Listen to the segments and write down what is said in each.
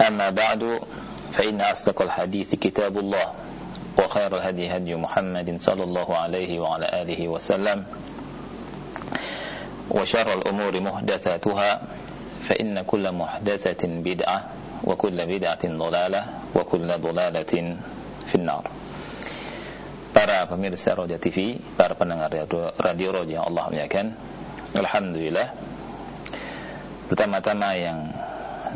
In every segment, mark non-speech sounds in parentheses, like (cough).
أما بعد فإن أصدق الحديث كتاب الله وخير الهدي هدي محمد صلى الله عليه وعلى آله وسلم وشر الأمور محدثاتها فإن كل محدثة بدعة وكل بدعة ضلالة وكل ضلالة في النار. Para pemirsa Roja TV, para pendengar radio Roja Allah muliakan Alhamdulillah Pertama-tama yang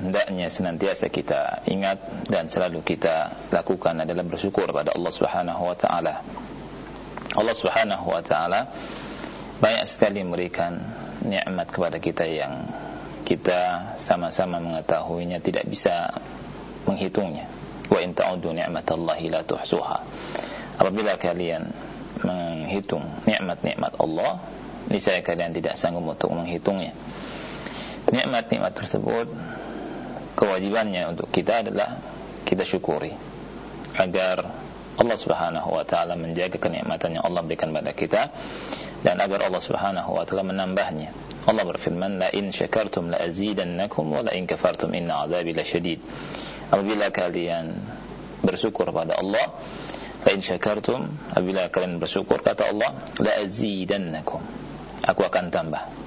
hendaknya senantiasa kita ingat dan selalu kita lakukan adalah bersyukur pada Allah Subhanahu wa taala. Allah Subhanahu wa taala banyak sekali memberikan nikmat kepada kita yang kita sama-sama mengetahuinya tidak bisa menghitungnya. Wa in ta'uddu ni'matallahi la tuhsuha. Apabila kalian menghitung nikmat-nikmat Allah, niscaya kalian tidak sanggup untuk menghitungnya. Nikmat-nikmat tersebut kewajibannya untuk kita adalah kita syukuri agar Allah Subhanahu wa taala menjaga kenikmatan yang Allah berikan kepada kita dan agar Allah Subhanahu wa taala menambahnya. Allah berfirman, "La in syakartum la azidannakum wa la in kafartum inna 'adzabi lasyadid." Apabila kalian bersyukur pada Allah, la in syakartum, apabila kalian bersyukur kata Allah, la azidannakum. Aku akan tambah.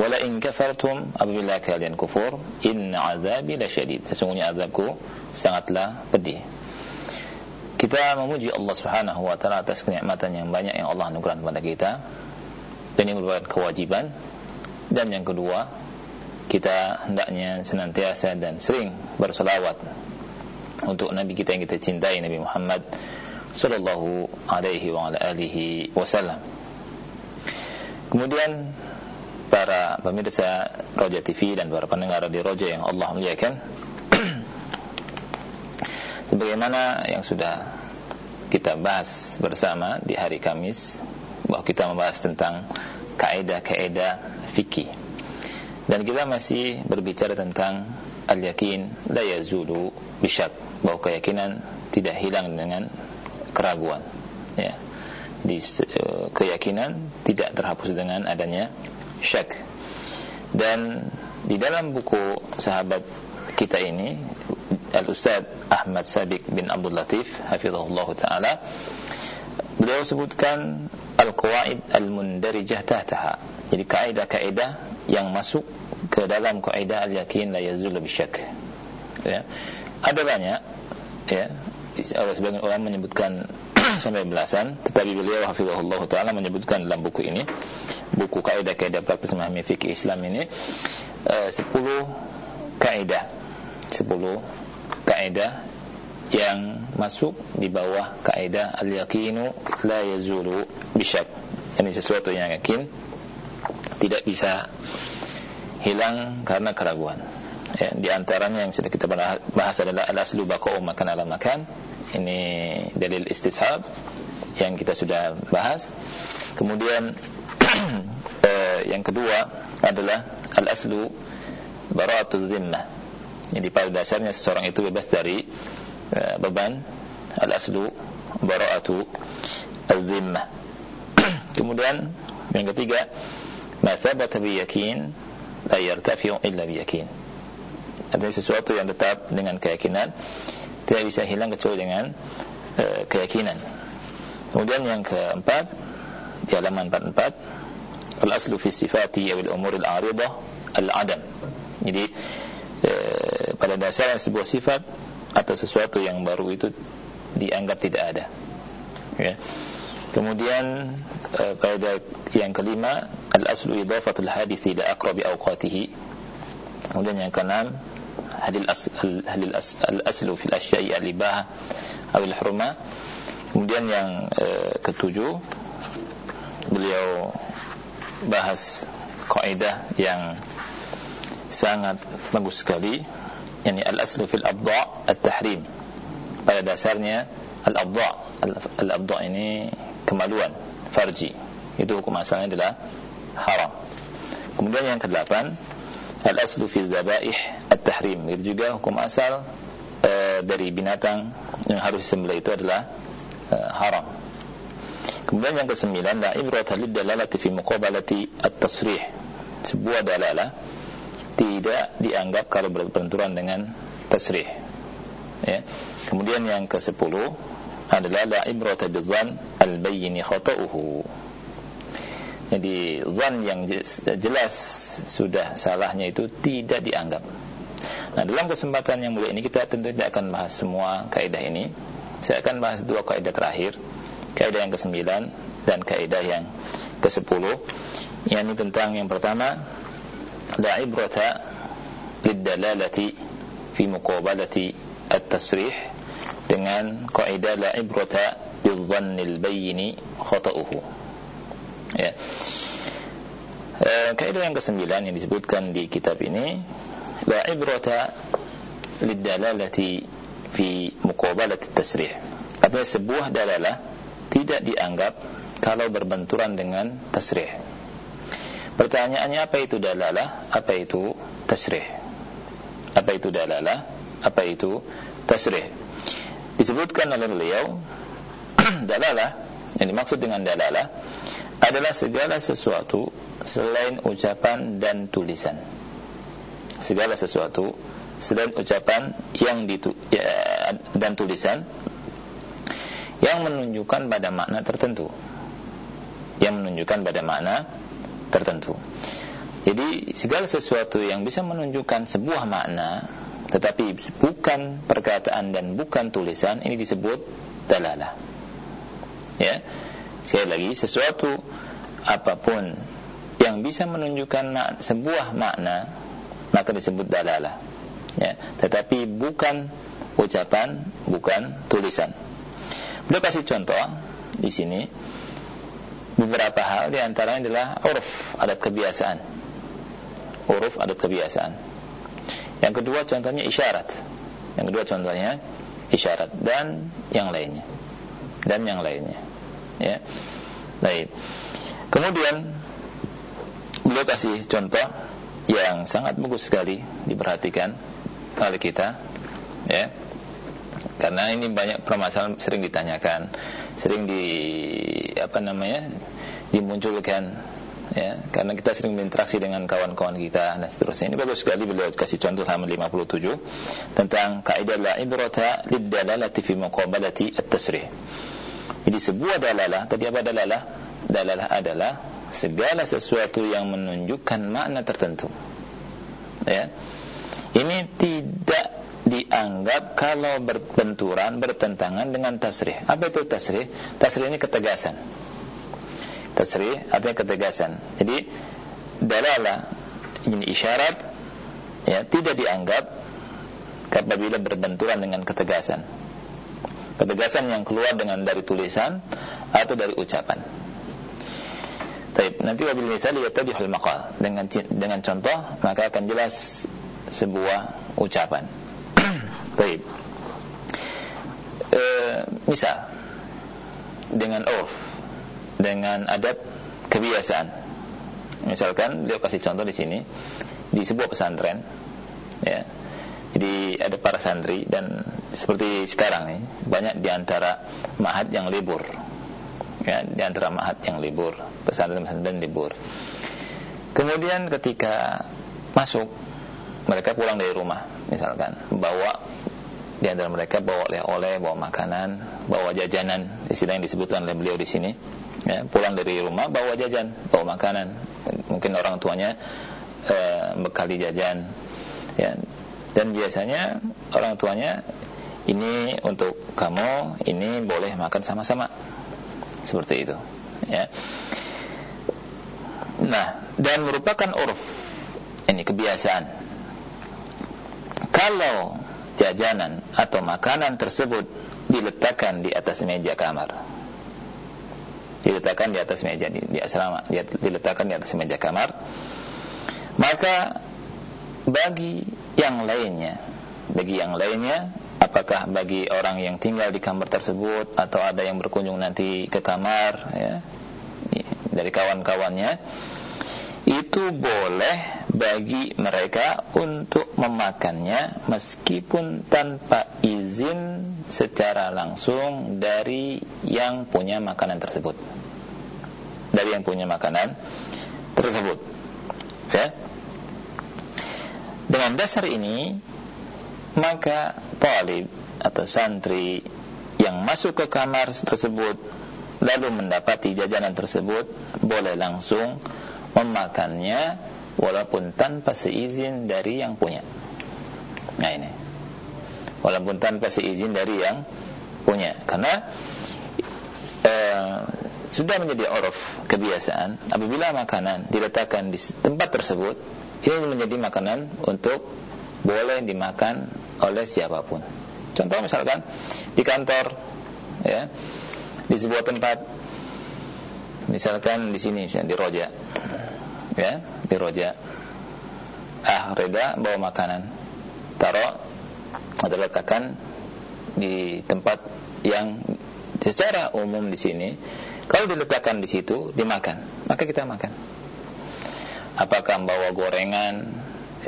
Wala in kafartum apabila kalian kufur inna azabi lasyadid. Sesungguhnya azabku sangatlah pedih. Kita memuji Allah Subhanahu wa taala atas kenikmatan yang banyak yang Allah anugerahkan kepada kita. Dan ini merupakan kewajiban. Dan yang kedua kita hendaknya senantiasa dan sering bersolawat untuk Nabi kita yang kita cintai Nabi Muhammad sallallahu alaihi wa alihi wasallam. Kemudian para pemirsa Roja TV dan para pendengar di Roja yang Allah muliakan. (clears throat) Sebagaimana yang sudah kita bahas bersama di hari Kamis bahwa kita membahas tentang kaidah-kaidah fikih. Dan kita masih berbicara tentang al-yakin la yazulu bisyak bahwa keyakinan tidak hilang dengan keraguan. Ya. Di keyakinan tidak terhapus dengan adanya syak. Dan di dalam buku sahabat kita ini Al-Ustaz Ahmad Sabiq bin Abdul Latif hafizahullah taala beliau sebutkan al-qawaid al-mundarijah tahtaha. Jadi kaidah-kaidah yang masuk ke dalam kaidah al-yakin la yazul bisyak ya. Ada banyak ya. Sebagian orang menyebutkan sampai belasan. Tetapi beliau hafizahullah taala menyebutkan dalam buku ini buku kaidah-kaidah praktis memahami fikih Islam ini uh, 10 kaidah 10 kaidah yang masuk di bawah kaidah al-yaqinu la yazulu bisyak ini sesuatu yang yakin tidak bisa hilang karena keraguan. Ya, di antaranya yang sudah kita bahas adalah al-aslu baqa'u makan ala makan ini dalil istishab yang kita sudah bahas. Kemudian (clears throat) eh, yang kedua adalah al-aslu bara'atu zimmah. Jadi pada dasarnya seseorang itu bebas dari eh, beban. Al-aslu bara'atu zimmah (clears throat) kemudian yang ketiga ma thabata bi yakin la yartafi'u illa bi yakin. Ada sesuatu yang tetap dengan keyakinan tidak bisa hilang kecuali dengan uh, keyakinan. Kemudian yang keempat di halaman 44 al-aslu fi sifati awil umur al-aridah al-adam. Jadi uh, pada dasarnya sebuah sifat atau sesuatu yang baru itu dianggap tidak ada ya kemudian uh, pada yang kelima al-aslu idafatul hadith ila aqrabi awqatihi kemudian yang keenam as hadil as al-aslu fil asya'i al-ibah atau al-hurma kemudian yang uh, ketujuh beliau bahas kaidah yang sangat bagus sekali yakni al-aslu fil abda' at-tahrim. Pada dasarnya al-abda' al-abda' ini kemaluan farji. Itu hukum asalnya adalah haram. Kemudian yang kedelapan al-aslu fil dhabaih at-tahrim. Itu juga hukum asal e, dari binatang yang harus disembelih itu adalah e, haram. Kemudian yang kesembilan la ibrata lid dalalati fi muqabalati at-tasrih. Sebuah dalalah tidak dianggap kalau berbenturan dengan tasrih. Ya. Kemudian yang ke-10 adalah la ibrata bidzan al-bayyin khata'uhu jadi zan yang jelas sudah salahnya itu tidak dianggap. Nah, dalam kesempatan yang mulia ini kita tentu tidak akan bahas semua kaidah ini. Saya akan bahas dua kaidah terakhir, kaidah yang ke-9 dan kaidah yang ke-10. Yang ini tentang yang pertama, la ibrata lid-dalalati fi muqabalati at-tasrih dengan kaidah la ibrata bil-dhannil bayyin khata'uhu ya. E, kaidah yang kesembilan yang disebutkan di kitab ini la ibrata lidalalati fi muqabalati tasrih. Artinya sebuah dalalah tidak dianggap kalau berbenturan dengan tasrih. Pertanyaannya apa itu dalalah? Apa itu tasrih? Apa itu dalalah? Apa itu tasrih? Disebutkan oleh beliau (clears throat) dalalah yang dimaksud dengan dalalah adalah segala sesuatu selain ucapan dan tulisan. Segala sesuatu selain ucapan yang ditu, ya, dan tulisan yang menunjukkan pada makna tertentu. Yang menunjukkan pada makna tertentu. Jadi segala sesuatu yang bisa menunjukkan sebuah makna tetapi bukan perkataan dan bukan tulisan ini disebut dalalah. Ya sekali lagi sesuatu apa pun yang bisa menunjukkan mak sebuah makna maka disebut dalalah ya tetapi bukan ucapan bukan tulisan beliau kasih contoh di sini beberapa hal di antaranya adalah uruf adat kebiasaan uruf adat kebiasaan yang kedua contohnya isyarat. Yang kedua contohnya isyarat dan yang lainnya. Dan yang lainnya. Ya. Baik. Kemudian beliau kasih contoh yang sangat bagus sekali diperhatikan oleh kita ya karena ini banyak permasalahan sering ditanyakan sering di apa namanya dimunculkan ya karena kita sering berinteraksi dengan kawan-kawan kita dan seterusnya ini bagus sekali beliau kasih contoh halaman 57 tentang kaidah la ibrata lid dalalati fi muqabalati at-tasrih jadi sebuah dalalah tadi apa dalalah? Dalalah adalah segala sesuatu yang menunjukkan makna tertentu. Ya. Ini tidak dianggap kalau berbenturan bertentangan dengan tasrih. Apa itu tasrih? Tasrih ini ketegasan. Tasrih artinya ketegasan. Jadi dalalah ini isyarat ya tidak dianggap apabila berbenturan dengan ketegasan. Ketegasan yang keluar dengan dari tulisan atau dari ucapan. Baik, nanti wabil misal yatadihul maqal. Dengan dengan contoh maka akan jelas sebuah ucapan. (clears throat) Baik. E, misal dengan urf dengan adat kebiasaan. Misalkan beliau kasih contoh di sini di sebuah pesantren, ya. Jadi ada para santri dan seperti sekarang nih banyak di antara mahat yang libur, ya di antara mahat yang libur, pesantren-pesantren libur. Kemudian ketika masuk mereka pulang dari rumah, misalkan bawa di antara mereka bawa oleh-oleh, bawa makanan, bawa jajanan, istilah yang disebutkan oleh beliau di sini ya, pulang dari rumah bawa jajan, bawa makanan. Mungkin orang tuanya e, bekali jajan. Ya. Dan biasanya orang tuanya ini untuk kamu, ini boleh makan sama-sama. Seperti itu, ya. Nah, dan merupakan uruf ini kebiasaan. Kalau jajanan atau makanan tersebut diletakkan di atas meja kamar, diletakkan di atas meja di, di asrama, diletakkan di atas meja kamar, maka bagi yang lainnya, bagi yang lainnya, apakah bagi orang yang tinggal di kamar tersebut atau ada yang berkunjung nanti ke kamar, ya, dari kawan-kawannya, itu boleh bagi mereka untuk memakannya meskipun tanpa izin secara langsung dari yang punya makanan tersebut. Dari yang punya makanan tersebut. Ya. Dengan dasar ini maka talib atau santri yang masuk ke kamar tersebut lalu mendapati jajanan tersebut boleh langsung memakannya walaupun tanpa seizin dari yang punya. Nah ini. Walaupun tanpa seizin dari yang punya. Karena eh, sudah menjadi oruf kebiasaan apabila makanan diletakkan di tempat tersebut ini menjadi makanan untuk boleh dimakan oleh siapa pun. Contoh misalkan di kantor, ya, di sebuah tempat, misalkan di sini, misalnya di Roja, ya, di Roja. Ah, Reda bawa makanan, taruh atau letakkan di tempat yang secara umum di sini, kalau diletakkan di situ dimakan, maka kita makan apakah membawa gorengan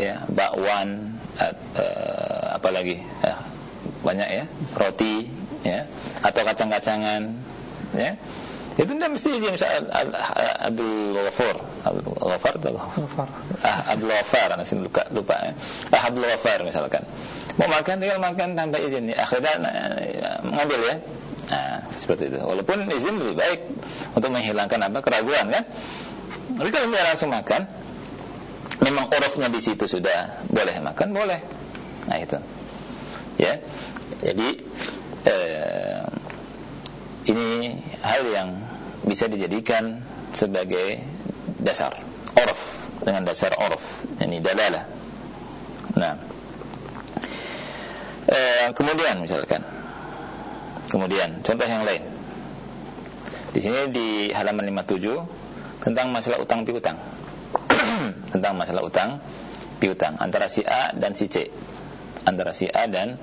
ya bakwan uh, apa lagi? Ya, banyak ya roti ya atau kacang-kacangan ya. Itu tidak mesti izin Abdul Ghafur. Abdul Ghafar atau Ghafar. Ah Abdul Ghafar nasi lupa lupa ya. Ah Abdul Ghafar misalkan. Mau makan tinggal makan tanpa izin. Ya akhirnya mengambil ya. Nah seperti itu. Walaupun izin lebih baik untuk menghilangkan apa keraguan kan? Tapi kalau dia langsung makan memang orofnya di situ sudah boleh makan boleh. Nah itu. Ya. Jadi eh, ini hal yang bisa dijadikan sebagai dasar orof dengan dasar orof ini dalalah. Nah. Eh, kemudian misalkan. Kemudian contoh yang lain. Di sini di halaman 57 tentang masalah utang piutang tentang masalah utang piutang antara si A dan si C. Antara si A dan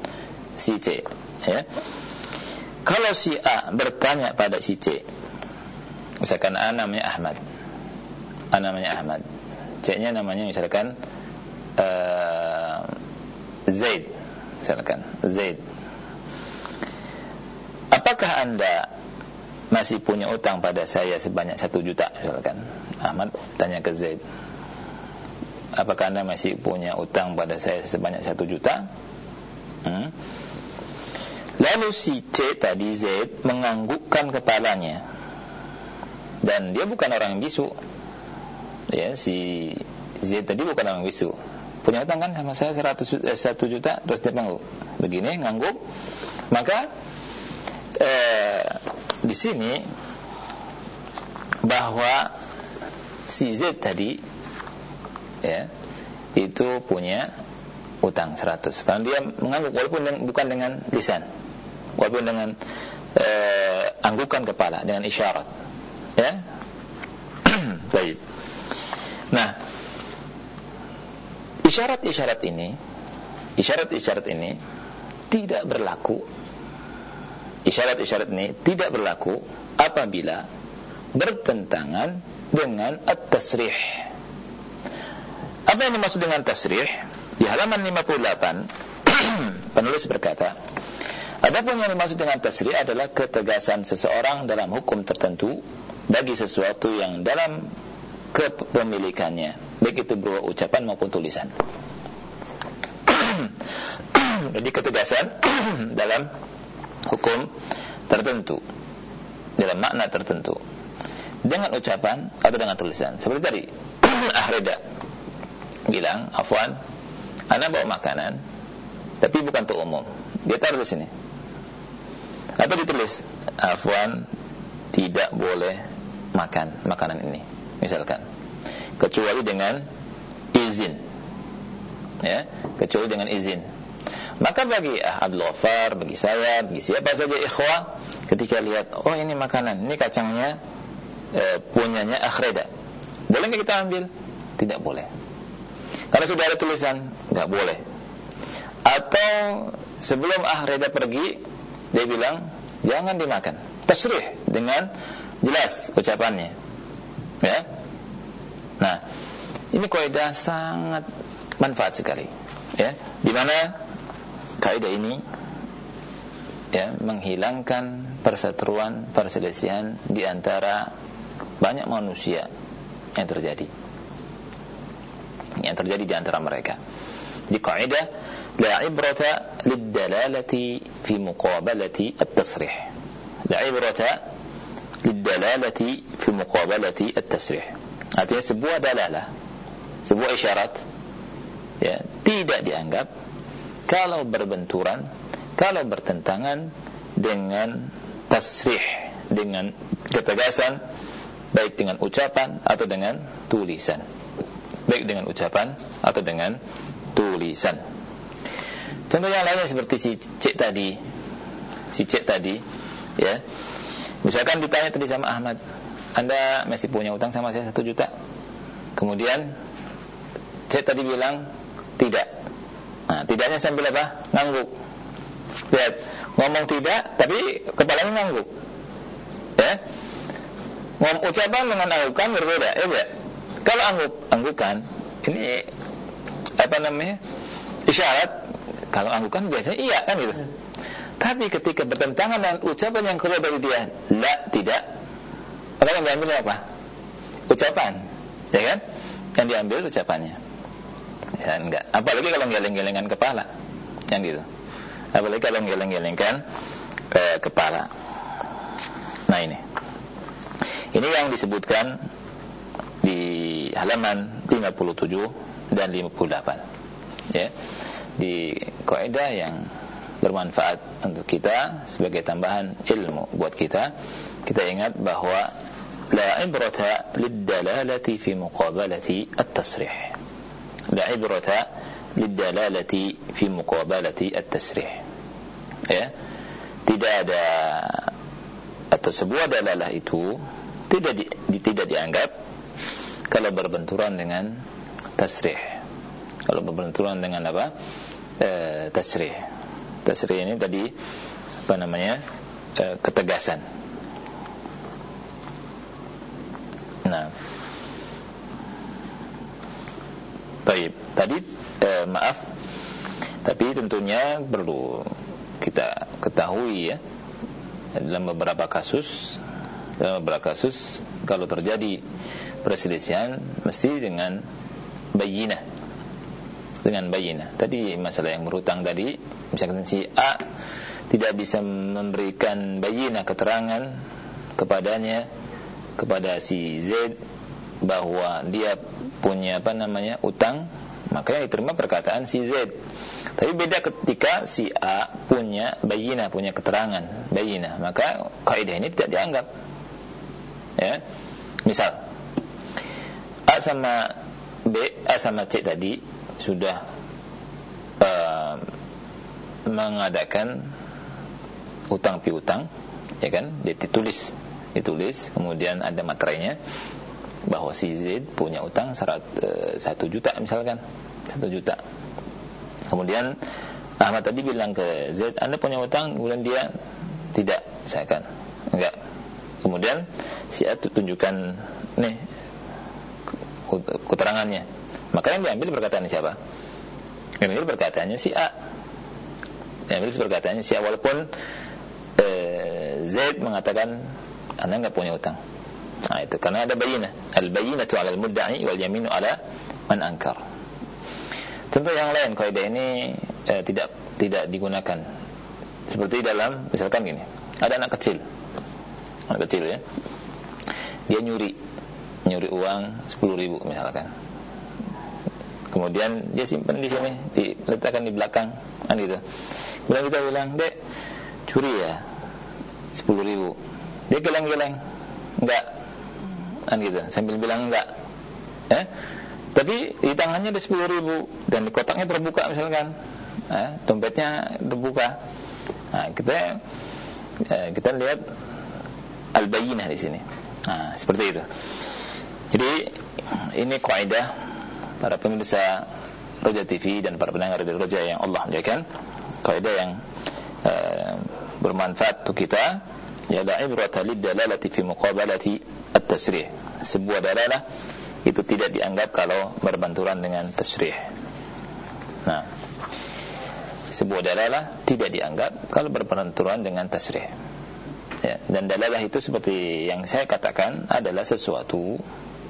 si C, ya. Kalau si A bertanya pada si C, misalkan A namanya Ahmad, A namanya Ahmad, C-nya namanya misalkan uh, Zaid, misalkan Zaid. Apakah anda masih punya utang pada saya sebanyak satu juta, misalkan Ahmad tanya ke Zaid apakah anda masih punya utang pada saya sebanyak satu juta? Hmm? Lalu si C tadi Z menganggukkan kepalanya dan dia bukan orang bisu. Ya, si Z tadi bukan orang bisu. Punya utang kan sama saya 100 eh, 1 juta terus dia mengangguk. Begini ngangguk. Maka eh, di sini bahwa si Z tadi ya. Itu punya utang 100 karena dia mengangguk walaupun dengan, bukan dengan lisan. Walaupun dengan eh, anggukan kepala dengan isyarat. Ya. (clears throat) Baik. Nah isyarat-isyarat ini isyarat-isyarat ini tidak berlaku isyarat-isyarat ini tidak berlaku apabila bertentangan dengan at-tasrih apa yang dimaksud dengan tasrih? Di halaman 58 (clears throat) penulis berkata, Adapun yang dimaksud dengan tasrih adalah ketegasan seseorang dalam hukum tertentu bagi sesuatu yang dalam kepemilikannya, baik itu berupa ucapan maupun tulisan. (clears throat) Jadi ketegasan (clears throat) dalam hukum tertentu, dalam makna tertentu, dengan ucapan atau dengan tulisan. Seperti tadi, ahreda bilang, Afwan, Anda bawa makanan, tapi bukan untuk umum. Dia taruh di sini. Atau ditulis, afwan tidak boleh makan makanan ini, misalkan. Kecuali dengan izin. Ya, kecuali dengan izin. Maka bagi ah, Abdul Ghaffar, bagi saya, bagi siapa saja ikhwah, ketika lihat, oh ini makanan, ini kacangnya e, punyanya akhreda. Boleh nggak kita ambil? Tidak boleh. Karena sudah ada tulisan, nggak boleh. Atau sebelum akhreda pergi, dia bilang, jangan dimakan. Tasrih dengan jelas ucapannya. Ya. Nah, ini kaidah sangat manfaat sekali. Ya, di mana kaidah ini ya menghilangkan perseteruan, perselisihan di antara banyak manusia yang terjadi. Yang terjadi di antara mereka. Di kaidah la ibrata lid-dalalati fi muqabalati at-tasrih. La ibrata lid-dalalati fi muqabalati at-tasrih. Artinya sebuah dalalah, sebuah isyarat ya, tidak dianggap kalau berbenturan, kalau bertentangan dengan tasrih, dengan ketegasan, baik dengan ucapan atau dengan tulisan. Baik dengan ucapan atau dengan tulisan. Contoh yang lainnya seperti si cek tadi, si cek tadi, ya. Misalkan ditanya tadi sama Ahmad, Anda masih punya utang sama saya satu juta. Kemudian cek tadi bilang tidak. Nah, tidaknya sambil apa? Ngangguk. Lihat, ngomong tidak, tapi kepalanya ngangguk. Ya, Ngom ucapan dengan anggukan berbeda, ya tidak? Kalau angguk, anggukan ini apa namanya? Isyarat. Kalau anggukan biasanya iya kan gitu. Tapi ketika bertentangan dengan ucapan yang keluar dari dia, la tidak. Maka yang diambil apa? Ucapan, ya kan? Yang diambil ucapannya. Ya enggak. Apalagi kalau geleng-gelengan kepala, yang gitu. Apalagi kalau geleng-gelengkan eh, kepala. Nah ini. Ini yang disebutkan di halaman 57 dan 58. Ya. Di kaidah yang bermanfaat untuk kita sebagai tambahan ilmu buat kita, kita ingat bahwa la ibrata lid-dalalati fi muqabalati at-tasrih. La ibrata lid-dalalati fi muqabalati at-tasrih. Ya. Tidak ada atau sebuah dalalah itu tidak di, tidak dianggap kalau berbenturan dengan tasrih. Kalau berbenturan dengan apa? E, tasrih. Tasrih ini tadi apa namanya? E, ketegasan. Nah. Baik, tadi e, maaf tapi tentunya perlu kita ketahui ya dalam beberapa kasus dalam beberapa kasus kalau terjadi perselisihan mesti dengan bayinah dengan bayinah tadi masalah yang berutang tadi misalkan si A tidak bisa memberikan bayinah keterangan kepadanya kepada si Z bahwa dia punya apa namanya utang maka yang diterima perkataan si Z. Tapi beda ketika si A punya bayinah punya keterangan bayinah maka kaidah ini tidak dianggap. Ya. Misal A sama B A sama C tadi sudah uh, mengadakan utang piutang ya kan? Ditulis ditulis kemudian ada materainya bahwa si Z punya utang eh, satu juta misalkan satu juta. Kemudian Ahmad tadi bilang ke Z Anda punya utang kemudian dia tidak misalkan. Enggak. Kemudian si A tunjukkan nih keterangannya. Maka yang diambil perkataan siapa? Yang diambil perkataannya si A. Yang diambil perkataannya si A walaupun eh, Z mengatakan anda nggak punya utang. Nah itu karena ada bayinah. Al bayinatu ala al mudda'i wal yaminu ala man ankar. Contoh yang lain kaidah ini eh, tidak tidak digunakan. Seperti dalam misalkan gini. Ada anak kecil. Anak kecil ya. Dia nyuri nyuri uang 10 ribu misalkan. Kemudian dia simpan di sini diletakkan di belakang kan gitu. Kemudian kita bilang dek curi ya sepuluh ribu. Dia geleng-geleng enggak. Kan gitu sambil bilang enggak. Ya tapi di tangannya ada sepuluh ribu dan di kotaknya terbuka misalkan. Eh, dompetnya terbuka. Nah kita eh, kita lihat al-bayyinah di sini. Nah seperti itu jadi ini kaidah para pemirsa Roja TV dan para pendengar dari Roja yang Allah muliakan. Kaidah yang uh, bermanfaat untuk kita ya la ibrata lid dalalati fi muqabalati at-tasrih. Sebuah dalalah itu tidak dianggap kalau berbenturan dengan tasrih. Nah sebuah dalalah tidak dianggap kalau berbenturan dengan tasrih. Ya, dan dalalah itu seperti yang saya katakan adalah sesuatu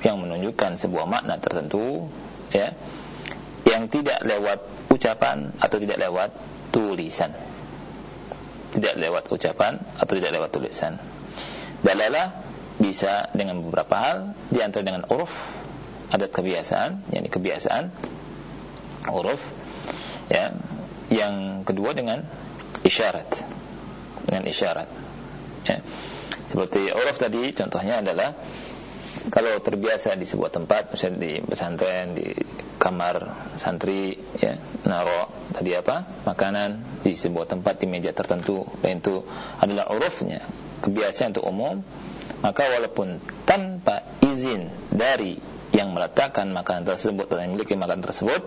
yang menunjukkan sebuah makna tertentu ya yang tidak lewat ucapan atau tidak lewat tulisan. Tidak lewat ucapan atau tidak lewat tulisan. Dalalah bisa dengan beberapa hal di antara dengan uruf adat kebiasaan yakni kebiasaan uruf ya yang kedua dengan isyarat dengan isyarat ya. Seperti uruf tadi contohnya adalah kalau terbiasa di sebuah tempat misalnya di pesantren di kamar santri ya naro tadi apa makanan di sebuah tempat di meja tertentu dan itu adalah urufnya kebiasaan untuk umum maka walaupun tanpa izin dari yang meletakkan makanan tersebut atau yang memiliki makanan tersebut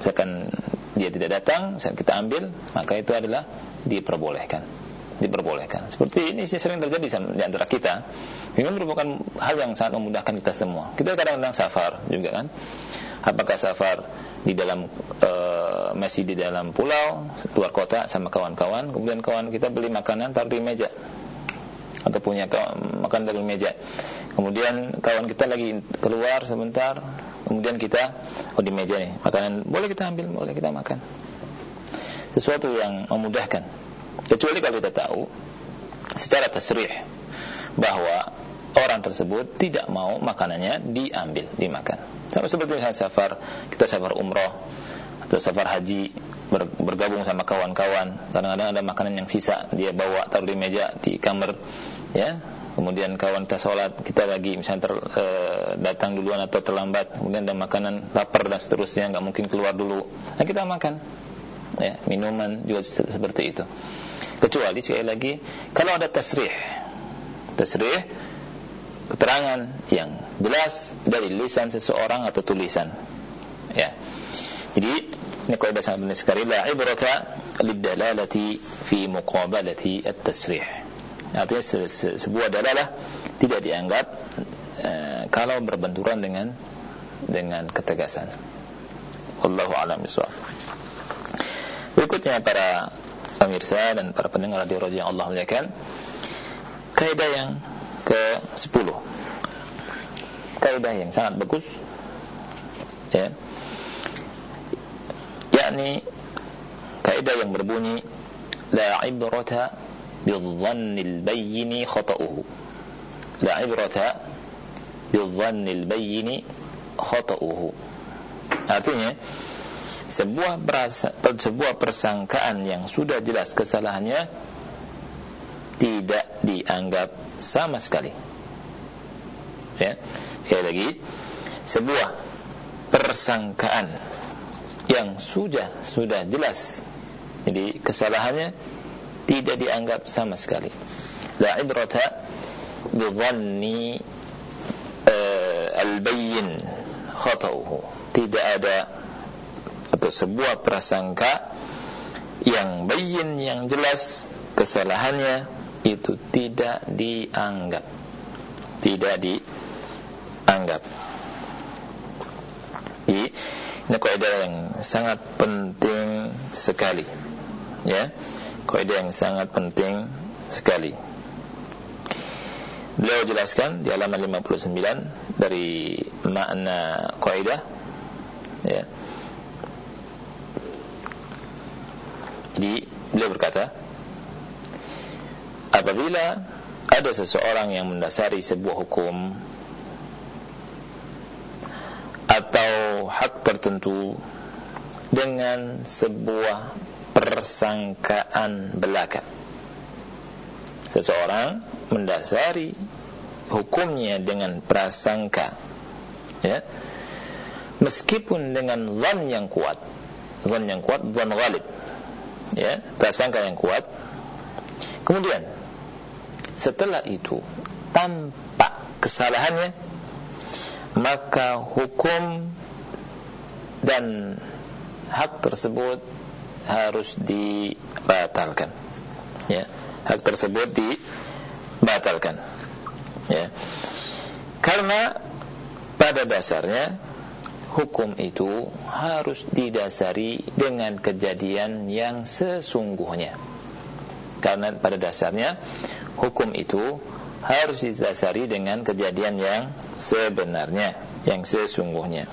misalkan dia tidak datang misalkan kita ambil maka itu adalah diperbolehkan diperbolehkan. Seperti ini sering terjadi di antara kita. Ini merupakan hal yang sangat memudahkan kita semua. Kita kadang-kadang safar juga kan. Apakah safar di dalam e, masih di dalam pulau, luar kota sama kawan-kawan, kemudian kawan kita beli makanan taruh di meja atau punya kawan, makan dari meja. Kemudian kawan kita lagi keluar sebentar, kemudian kita oh di meja nih makanan boleh kita ambil, boleh kita makan. Sesuatu yang memudahkan Kecuali kalau kita tahu secara tasrih bahwa orang tersebut tidak mau makanannya diambil, dimakan. Sama seperti misalnya safar, kita safar umroh atau safar haji bergabung sama kawan-kawan, kadang-kadang ada makanan yang sisa dia bawa taruh di meja di kamar ya. Kemudian kawan kita sholat, kita lagi misalnya ter, e, datang duluan atau terlambat, kemudian ada makanan lapar dan seterusnya, nggak mungkin keluar dulu. Nah kita makan, ya minuman juga seperti itu. Kecuali sekali lagi kalau ada tasrih. Tasrih keterangan yang jelas dari lisan seseorang atau tulisan. Ya. Jadi ini kaidah sangat penting sekali la ibrata lidalalati fi muqabalati at-tasrih. Artinya se -se sebuah dalalah tidak dianggap uh, kalau berbenturan dengan dengan ketegasan. Wallahu a'lam bishawab. Berikutnya para pemirsa dan para pendengar radio Raja yang Allah muliakan kaidah yang ke-10 kaidah yang sangat bagus ya. Yakni kaidah yang berbunyi la ibrata bidzannil bayyini khata'uhu. La ibrata bidzannil bayyini khata'uhu. Artinya sebuah perasa, sebuah persangkaan yang sudah jelas kesalahannya tidak dianggap sama sekali. Ya. Sekali lagi, sebuah persangkaan yang sudah sudah jelas. Jadi kesalahannya tidak dianggap sama sekali. La ibrata bi dhanni uh, al-bayyin khata'uhu. Tidak ada atau sebuah prasangka yang bayin yang jelas kesalahannya itu tidak dianggap. Tidak dianggap. Ini kaidah yang sangat penting sekali. Ya kaidah yang sangat penting sekali. Beliau jelaskan di halaman 59 dari makna kaidah ya Jadi beliau berkata, apabila ada seseorang yang mendasari sebuah hukum atau hak tertentu dengan sebuah persangkaan belaka. Seseorang mendasari hukumnya dengan prasangka. Ya. Meskipun dengan zan yang kuat. Zan yang kuat, zan ghalib. Ya, prasangka yang kuat. Kemudian setelah itu tampak kesalahannya maka hukum dan hak tersebut harus dibatalkan. Ya hak tersebut dibatalkan. Ya. Karena pada dasarnya hukum itu harus didasari dengan kejadian yang sesungguhnya. Karena pada dasarnya hukum itu harus didasari dengan kejadian yang sebenarnya yang sesungguhnya.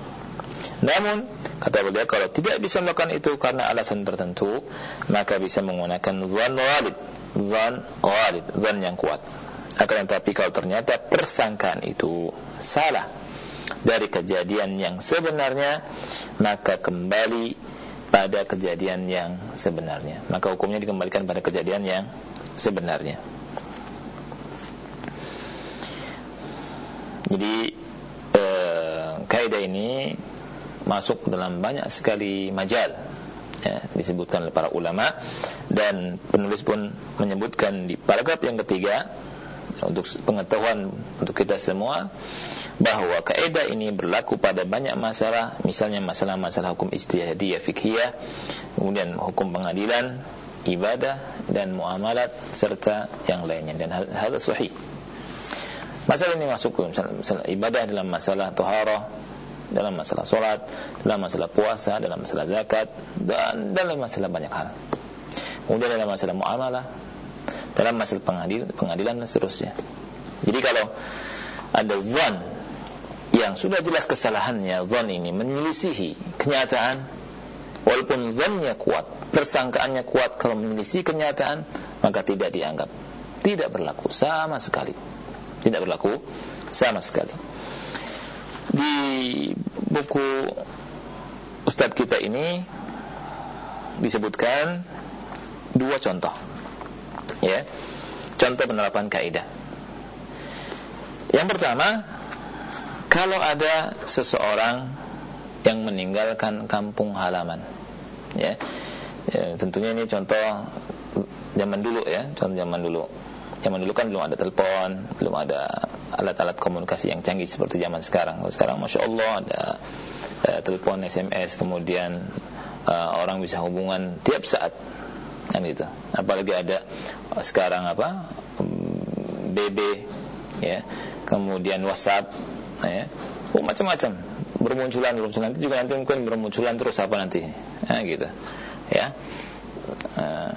Namun kata beliau kalau tidak bisa melakukan itu karena alasan tertentu maka bisa menggunakan zan walid zan walid zan yang kuat. Akan tetapi kalau ternyata persangkaan itu salah dari kejadian yang sebenarnya maka kembali pada kejadian yang sebenarnya. Maka hukumnya dikembalikan pada kejadian yang sebenarnya. Jadi eh, kaidah ini masuk dalam banyak sekali majal ya, disebutkan oleh para ulama dan penulis pun menyebutkan di paragraf yang ketiga untuk pengetahuan untuk kita semua bahwa kaidah ini berlaku pada banyak masalah misalnya masalah-masalah hukum istihadiyah fikhiyah kemudian hukum pengadilan ibadah dan muamalat serta yang lainnya dan hal, hal sahih masalah ini masuk misalnya ibadah dalam masalah toharoh dalam masalah solat, dalam masalah puasa, dalam masalah zakat, dan dalam masalah banyak hal. Kemudian dalam masalah muamalah, dalam masalah pengadil, pengadilan dan seterusnya. Jadi kalau ada zon yang sudah jelas kesalahannya, zon ini menyelisihi kenyataan, walaupun zonnya kuat, persangkaannya kuat, kalau menyelisih kenyataan, maka tidak dianggap. Tidak berlaku sama sekali. Tidak berlaku sama sekali di buku Ustadz kita ini disebutkan dua contoh ya contoh penerapan kaidah yang pertama kalau ada seseorang yang meninggalkan kampung halaman ya, ya tentunya ini contoh zaman dulu ya contoh zaman dulu zaman dulu kan belum ada telepon, belum ada alat-alat komunikasi yang canggih seperti zaman sekarang. Sekarang masya Allah ada uh, telepon, SMS, kemudian uh, orang bisa hubungan tiap saat, kan gitu. Apalagi ada sekarang apa BB, ya, kemudian WhatsApp, ya, oh, macam-macam. Bermunculan bermunculan nanti juga nanti mungkin bermunculan terus apa nanti, nah, gitu, ya. Uh,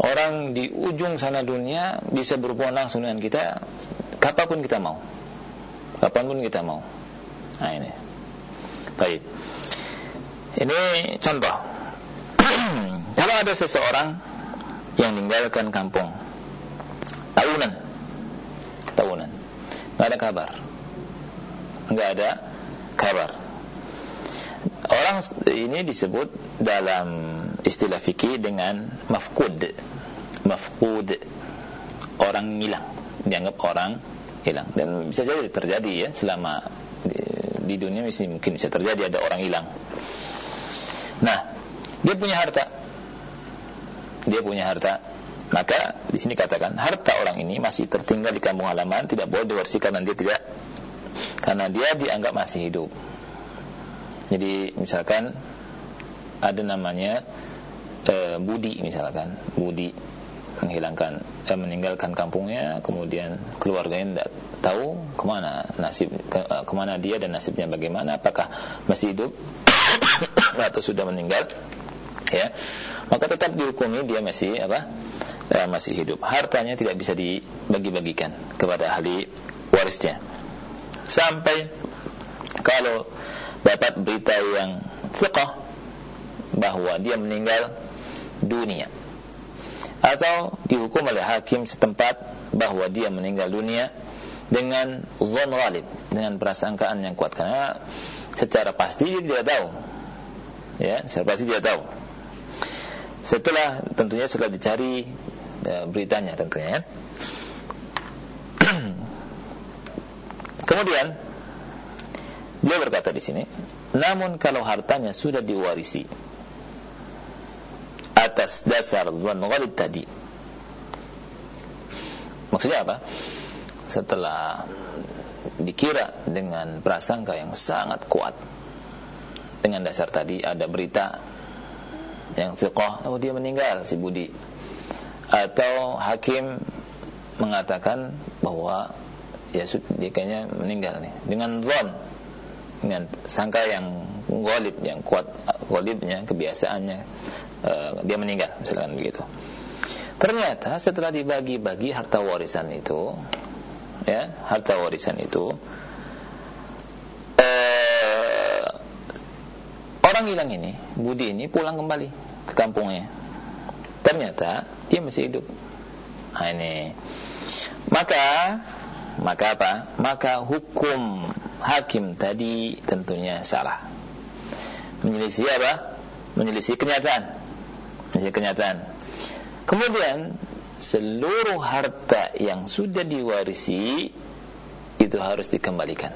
orang di ujung sana dunia bisa berhubungan langsung dengan kita kapan pun kita mau. Kapan pun kita mau. Nah ini. Baik. Ini contoh. (clears throat) Kalau ada seseorang yang meninggalkan kampung tahunan tahunan nggak ada kabar nggak ada kabar. Orang ini disebut dalam istilah fikih dengan mafkud mafkud orang hilang dianggap orang hilang. Dan bisa jadi terjadi ya selama di, di dunia mesti mungkin bisa terjadi ada orang hilang. Nah dia punya harta. Dia punya harta. Maka di sini katakan harta orang ini masih tertinggal di kampung halaman tidak boleh dibersihkan dan dia tidak karena dia dianggap masih hidup. Jadi misalkan ada namanya e, budi misalkan. Budi menghilangkan eh, meninggalkan kampungnya kemudian keluarganya tidak tahu ke mana nasib ke, eh, ke mana dia dan nasibnya bagaimana apakah masih hidup (coughs) atau sudah meninggal ya. Maka tetap dihukumi dia masih apa eh, masih hidup. Hartanya tidak bisa dibagi-bagikan kepada ahli warisnya sampai kalau dapat berita yang fiqah bahwa dia meninggal dunia atau dihukum oleh hakim setempat bahwa dia meninggal dunia dengan zon walid dengan prasangkaan yang kuat karena secara pasti dia tidak tahu. Ya, secara pasti dia tahu. Setelah tentunya setelah dicari ya, beritanya tentunya ya. Kemudian beliau berkata di sini, namun kalau hartanya sudah diwarisi atas dasar zon ghalib tadi. Maksudnya apa? Setelah dikira dengan prasangka yang sangat kuat dengan dasar tadi ada berita yang fiqah oh dia meninggal si Budi atau hakim mengatakan bahwa ya dia kayaknya meninggal nih dengan zon dengan sangka yang golib yang kuat golibnya kebiasaannya uh, dia meninggal misalkan begitu ternyata setelah dibagi-bagi harta warisan itu ya harta warisan itu uh, orang hilang ini Budi ini pulang kembali ke kampungnya. Ternyata dia masih hidup. Nah ini. Maka maka apa? Maka hukum hakim tadi tentunya salah. Menyelisih apa? Menyelisih kenyataan. Menyelisih kenyataan. Kemudian seluruh harta yang sudah diwarisi itu harus dikembalikan.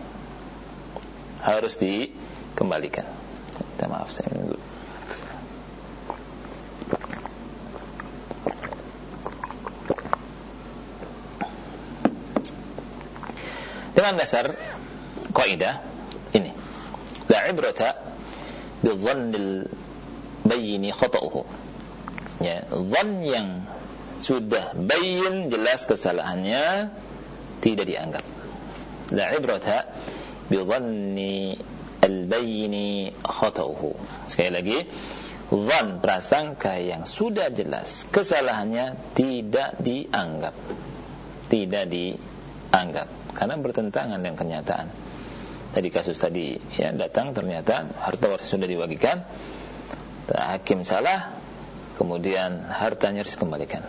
Harus dikembalikan. Minta maaf saya dulu. Dengan dasar kaidah ini. La ibrata bi dhannil bayyin khata'uhu. Ya dhann yang sudah bayin jelas kesalahannya tidak dianggap. La ibrata bi dhanni al-bayyin khata'uhu. Sekali lagi dhann prasangka yang sudah jelas kesalahannya tidak dianggap. Tidak dianggap karena bertentangan dengan kenyataan. Tadi kasus tadi ya datang ternyata harta waris sudah dibagikan, hakim salah, kemudian hartanya harus dikembalikan.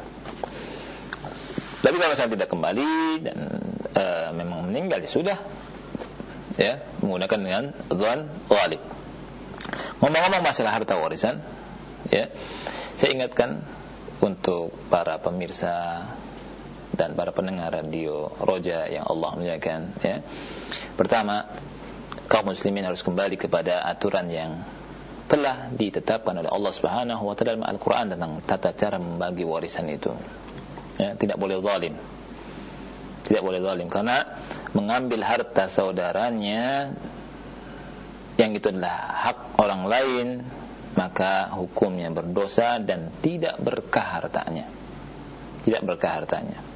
Tapi kalau saya tidak kembali dan e, memang meninggal ya sudah, ya menggunakan dengan dzan walid. Ngomong-ngomong masalah harta warisan, ya saya ingatkan untuk para pemirsa dan para pendengar radio Roja yang Allah muliakan ya. Pertama, kaum muslimin harus kembali kepada aturan yang telah ditetapkan oleh Allah Subhanahu wa taala dalam Al-Qur'an tentang tata cara membagi warisan itu. Ya, tidak boleh zalim. Tidak boleh zalim karena mengambil harta saudaranya yang itu adalah hak orang lain maka hukumnya berdosa dan tidak berkah hartanya. Tidak berkah hartanya.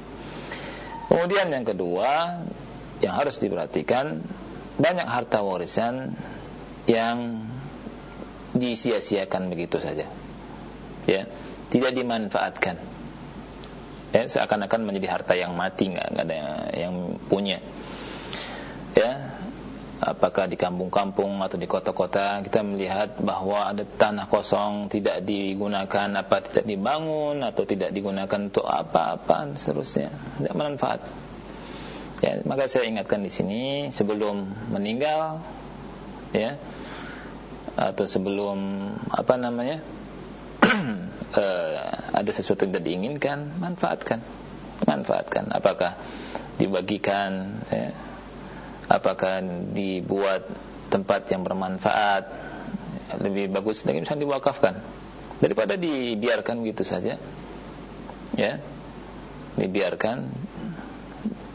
Kemudian yang kedua yang harus diperhatikan banyak harta warisan yang disia-siakan begitu saja. Ya, tidak dimanfaatkan. Ya, seakan-akan menjadi harta yang mati nggak ada yang punya. Ya, apakah di kampung-kampung atau di kota-kota kita melihat bahwa ada tanah kosong tidak digunakan apa tidak dibangun atau tidak digunakan untuk apa-apa seterusnya. Tidak bermanfaat. Ya maka saya ingatkan di sini sebelum meninggal ya atau sebelum apa namanya uh, (clears throat) ada sesuatu yang tidak diinginkan manfaatkan. Manfaatkan. Apakah dibagikan ya, apakah dibuat tempat yang bermanfaat lebih bagus lagi misalnya diwakafkan. Daripada dibiarkan gitu saja ya. Dibiarkan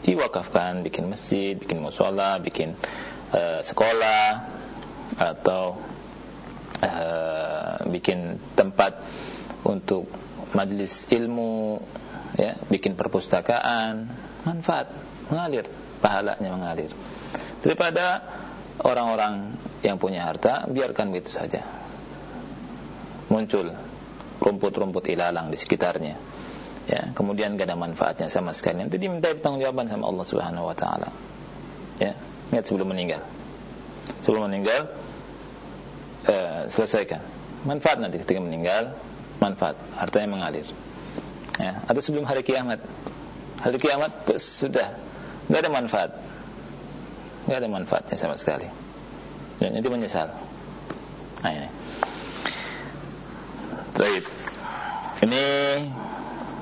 diwakafkan bikin masjid bikin musola bikin uh, sekolah atau uh, bikin tempat untuk majelis ilmu ya. Bikin perpustakaan manfaat mengalir pahalanya mengalir daripada orang-orang yang punya harta biarkan begitu saja. Muncul rumput-rumput ilalang di sekitarnya. Ya kemudian gak ada manfaatnya sama sekali. Nanti diminta pertanggungjawaban sama Allah Subhanahu wa taala. Ya ingat sebelum meninggal. Sebelum meninggal uh, selesaikan. Manfaat nanti ketika meninggal manfaat. Hartanya mengalir. Ya atau sebelum hari kiamat. Hari kiamat sudah nggak ada manfaat nggak ada manfaatnya sama sekali dan nanti menyesal. Nah ini. Baik. Ini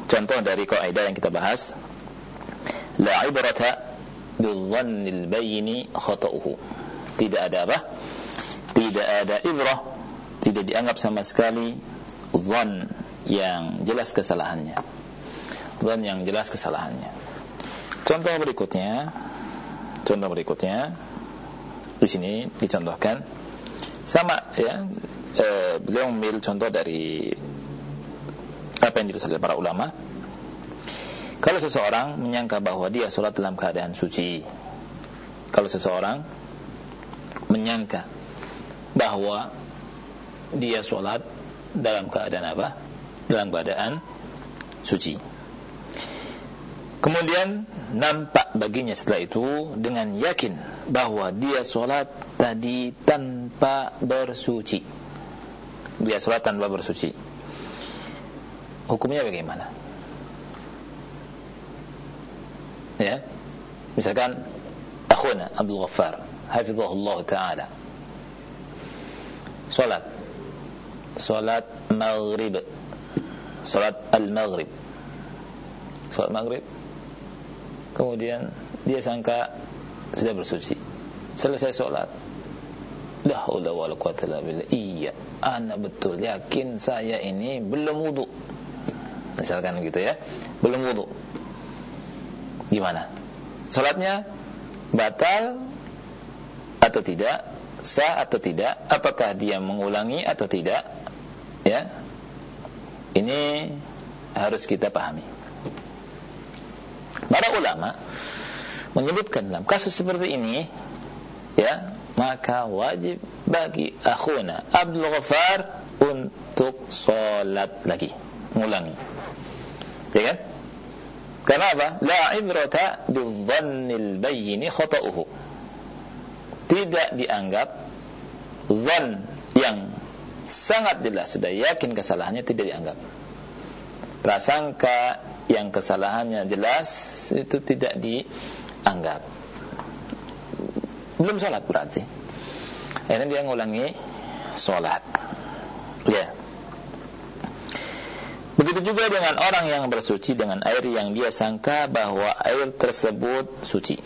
contoh dari kaidah yang kita bahas. La ibrata bidzannil bayni khata'uhu. Tidak ada apa? Tidak ada ibrah, tidak dianggap sama sekali zan yang jelas kesalahannya. Zan yang jelas kesalahannya. Contoh berikutnya, contoh berikutnya di sini dicontohkan sama ya e, beliau mengambil contoh dari apa yang ditulis oleh para ulama kalau seseorang menyangka bahwa dia sholat dalam keadaan suci, kalau seseorang menyangka bahwa dia sholat dalam keadaan apa? Dalam keadaan suci. Kemudian nampak baginya setelah itu dengan yakin bahwa dia sholat tadi tanpa bersuci. Dia sholat tanpa bersuci. Hukumnya bagaimana? ya misalkan akhuna Abdul Ghaffar hafizahullah taala salat salat maghrib salat al-maghrib salat maghrib kemudian dia sangka sudah bersuci selesai salat la haula wala quwata illa billah iya ana betul yakin saya ini belum wudu misalkan gitu ya belum wudu Gimana? Salatnya batal atau tidak? Sah atau tidak? Apakah dia mengulangi atau tidak? Ya. Ini harus kita pahami. Para ulama menyebutkan dalam kasus seperti ini ya, maka wajib bagi akhuna Abdul Ghaffar untuk salat lagi, mengulangi. Ya kan? Karena apa? La ibrata bidzannil bayyin khata'uhu. Tidak dianggap zan yang sangat jelas sudah yakin kesalahannya tidak dianggap. Prasangka yang kesalahannya jelas itu tidak dianggap. Belum sholat berarti. Akhirnya dia ngulangi sholat. Ya. Yeah. Begitu juga dengan orang yang bersuci dengan air yang dia sangka bahwa air tersebut suci.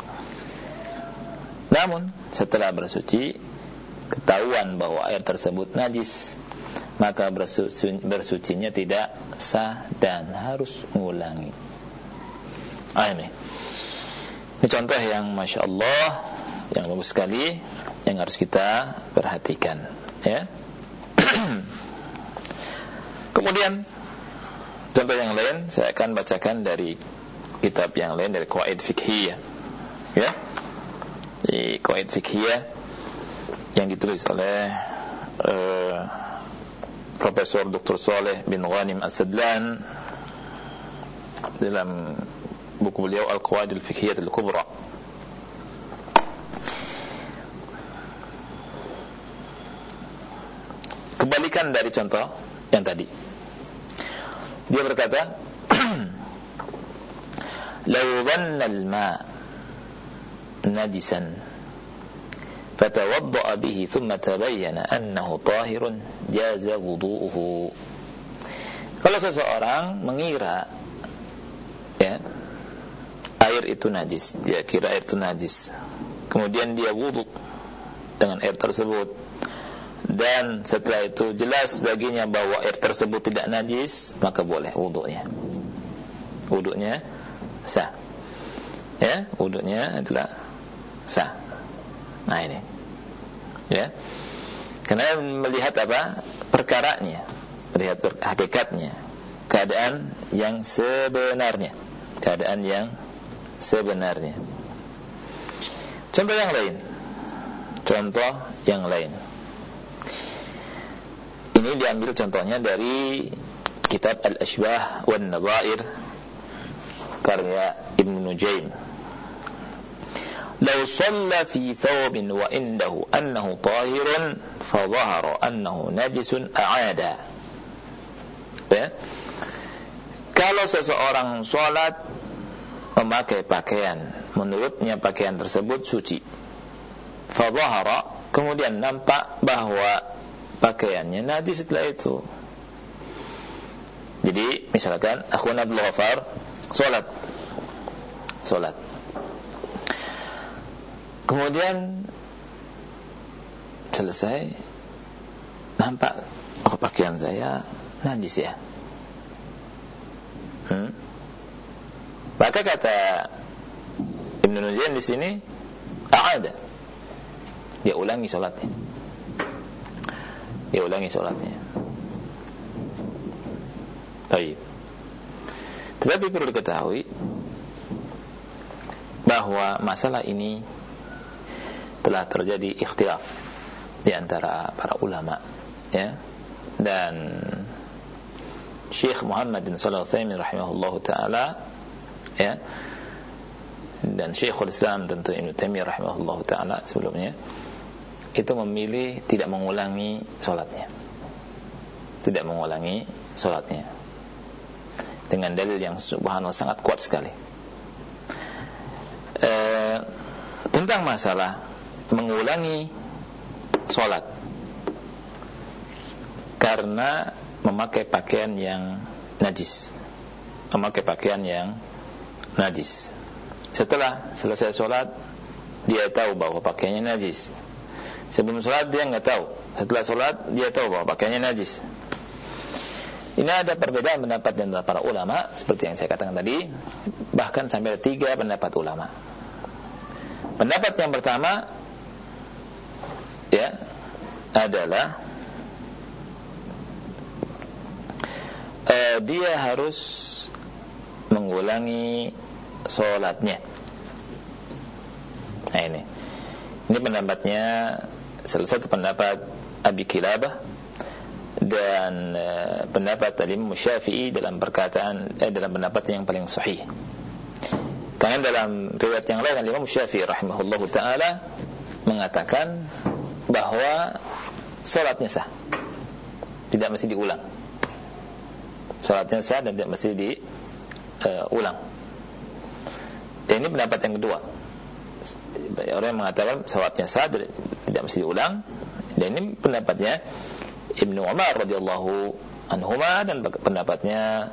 Namun setelah bersuci ketahuan bahwa air tersebut najis, maka bersuci, bersucinya tidak sah dan harus mengulangi. Ah ini. Contoh yang masya Allah yang bagus sekali yang harus kita perhatikan. Ya. (clears throat) Kemudian Contoh yang lain saya akan bacakan dari kitab yang lain dari Qawaid Fikhiyah. Ya. Di Qawaid Fikhiyah yang ditulis oleh uh, Profesor Dr. Saleh bin Ghanim As-Sadlan dalam buku beliau Al-Qawaid Al-Fikhiyah Al-Kubra. Kebalikan dari contoh yang tadi. Dia berkata, "Lau dhanna al-ma' najisan fatawadda'a bihi thumma tabayyana annahu tahirun jaza wudu'uhu." Kalau seseorang mengira ya air itu najis, dia kira air itu najis. Kemudian dia wudu dengan air tersebut dan setelah itu jelas baginya bahwa air tersebut tidak najis, maka boleh wuduknya. Wuduknya sah. Ya, wuduknya adalah sah. Nah ini. Ya. Karena melihat apa? perkaranya, melihat hakikatnya, keadaan yang sebenarnya, keadaan yang sebenarnya. Contoh yang lain. Contoh yang lain. Ini diambil contohnya dari kitab Al-Ashbah wan Nadhair karya Ibn Nujaim. لو صلى في ثوب وعنده أنه طاهر فظهر أنه نجس أعاد ya. Kalau seseorang sholat memakai pakaian, menurutnya pakaian tersebut suci. Fadhahara kemudian nampak bahwa pakaiannya najis setelah itu. Jadi misalkan akhun Abdul Ghafar salat. Salat. Kemudian selesai nampak oh, pakaian saya najis ya. Hmm? Maka kata Ibn Nujain di sini ada. Dia ulangi sholatnya. Dia ulangi sholatnya. Baik. Tetapi perlu diketahui bahwa masalah ini telah terjadi ikhtilaf di antara para ulama ya. Dan Syekh Muhammad bin Shalih Al-Utsaimin rahimahullahu taala ya. Dan Syekhul Islam tentu Ibnu Taimiyah rahimahullahu taala sebelumnya itu memilih tidak mengulangi salatnya tidak mengulangi salatnya dengan dalil yang subhanallah sangat kuat sekali. E, tentang masalah mengulangi sholat. Karena memakai pakaian yang najis. Memakai pakaian yang najis. Setelah selesai sholat dia tahu bahwa pakaiannya najis. Sebelum sholat dia nggak tahu. Setelah sholat dia tahu bahwa pakaiannya najis. Ini ada perbedaan pendapat antara para ulama seperti yang saya katakan tadi. Bahkan sampai tiga pendapat ulama. Pendapat yang pertama ya adalah uh, dia harus mengulangi sholatnya. Nah ini, ini pendapatnya salah satu pendapat Abi Kilabah dan uh, pendapat Imam Syafi'i dalam perkataan eh, dalam pendapat yang paling sahih. Karena dalam riwayat yang lain Imam Syafi'i rahimahullahu taala mengatakan bahwa sholatnya sah. Tidak mesti diulang. Sholatnya sah dan tidak mesti diulang uh, dan ini pendapat yang kedua. Orang yang mengatakan sholatnya sah tidak mesti diulang. Dan ini pendapatnya Ibnu Umar radhiyallahu anhuma dan pendapatnya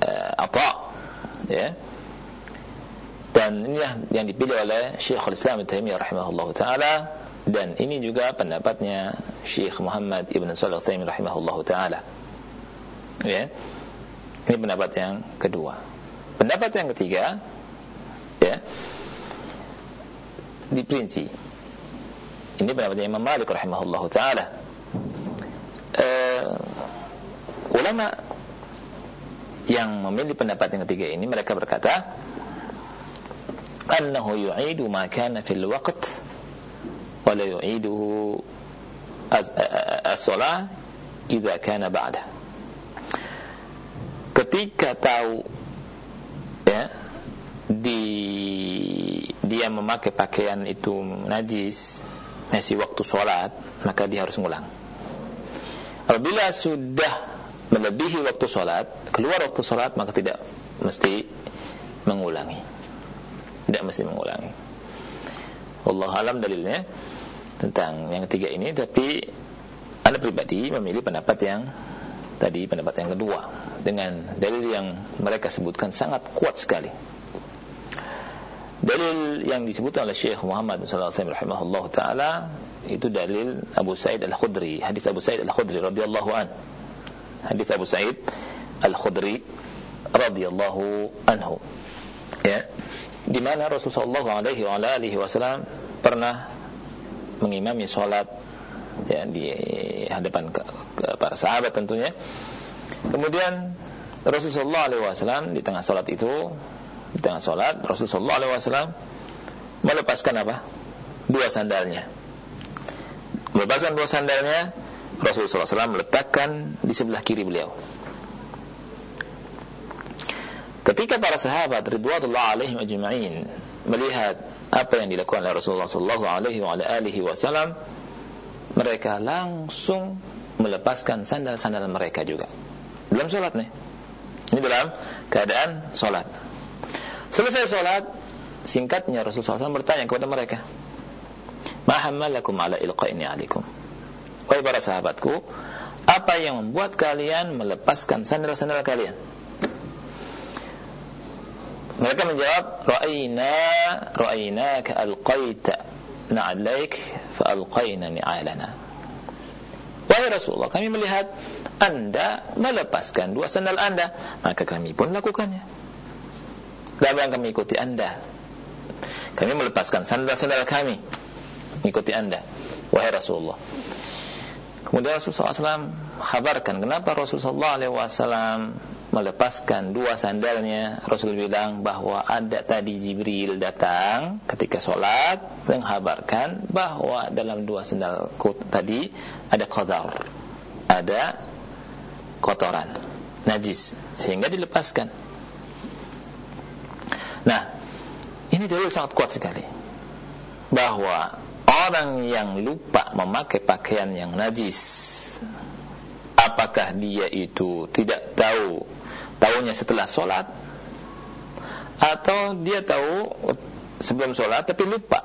uh, ya. Dan ini yang dipilih oleh Syekhul Islam Ibnu Taimiyah rahimahullahu taala dan ini juga pendapatnya Syekh Muhammad Ibn Shalih Al-Utsaimin rahimahullahu taala. Ya. Ini pendapat yang kedua. Pendapat yang ketiga ya diperinci. Ini pendapatnya Imam Malik rahimahullahu taala. Uh, ulama yang memilih pendapat yang ketiga ini mereka berkata annahu yu'idu ma kana fil waqt wala yu'iduhu as-salah idza kana ba'da ketika tahu ya di dia memakai pakaian itu najis masih waktu sholat maka dia harus ngulang. Apabila sudah melebihi waktu sholat keluar waktu sholat maka tidak mesti mengulangi. Tidak mesti mengulangi. Allah alam dalilnya tentang yang ketiga ini tapi anda pribadi memilih pendapat yang tadi pendapat yang kedua. Dengan dalil yang mereka sebutkan sangat kuat sekali. Dalil yang disebutkan oleh Syekh Muhammad sallallahu alaihi rahimahullah taala itu dalil Abu Sa'id Al-Khudri. Hadis Abu Sa'id Al-Khudri radhiyallahu an. Hadis Abu Sa'id Al-Khudri radhiyallahu anhu. Ya. Di mana Rasulullah alaihi wa alihi wasallam pernah mengimami sholat ya, di hadapan ke, ke para sahabat tentunya. Kemudian Rasulullah SAW di tengah sholat itu, di tengah sholat Rasulullah SAW melepaskan apa? Dua sandalnya. Melepaskan dua sandalnya, Rasulullah SAW meletakkan di sebelah kiri beliau. Ketika para sahabat ridwanullah alaihim ajma'in melihat apa yang dilakukan oleh Rasulullah sallallahu alaihi wa alihi wasallam mereka langsung melepaskan sandal-sandal mereka juga. Belum sholat nih. Ini dalam keadaan sholat. Selesai sholat singkatnya Rasulullah SAW bertanya kepada mereka ma hammalakum ala ilqa'ini alaikum? Wahai para sahabatku apa yang membuat kalian melepaskan sandal-sandal kalian mereka menjawab ra'ayna ra'ayna ka alqaita na'alaik fa alqaina ni'alana. Wahai Rasulullah kami melihat anda melepaskan dua sandal anda maka kami pun lakukannya. Dan kami ikuti anda. Kami melepaskan sandal-sandal kami mengikuti anda. Wahai Rasulullah. Kemudian Rasulullah SAW kabarkan kenapa Rasulullah SAW melepaskan dua sandalnya. Rasul bilang bahwa ada tadi Jibril datang ketika sholat menghabarkan bahwa dalam dua sandal tadi ada qadar ada kotoran najis sehingga dilepaskan. Nah ini dalil sangat kuat sekali bahwa orang yang lupa memakai pakaian yang najis apakah dia itu tidak tahu tahunya setelah sholat atau dia tahu sebelum sholat tapi lupa.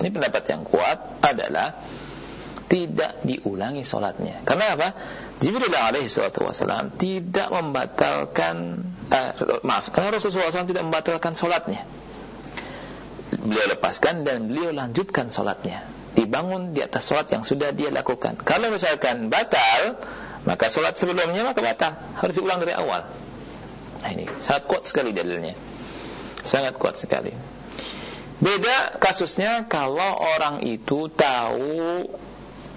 Ini pendapat yang kuat adalah tidak diulangi sholatnya. Karena apa? Jibril alaihi salatu wasalam tidak membatalkan eh, maaf karena Rasulullah SAW tidak membatalkan sholatnya. Beliau lepaskan dan beliau lanjutkan sholatnya. Dibangun di atas sholat yang sudah dia lakukan. Kalau misalkan batal maka sholat sebelumnya maka batal. Harus diulang dari awal. Nah ini sangat kuat sekali dalilnya. Sangat kuat sekali. Beda kasusnya kalau orang itu tahu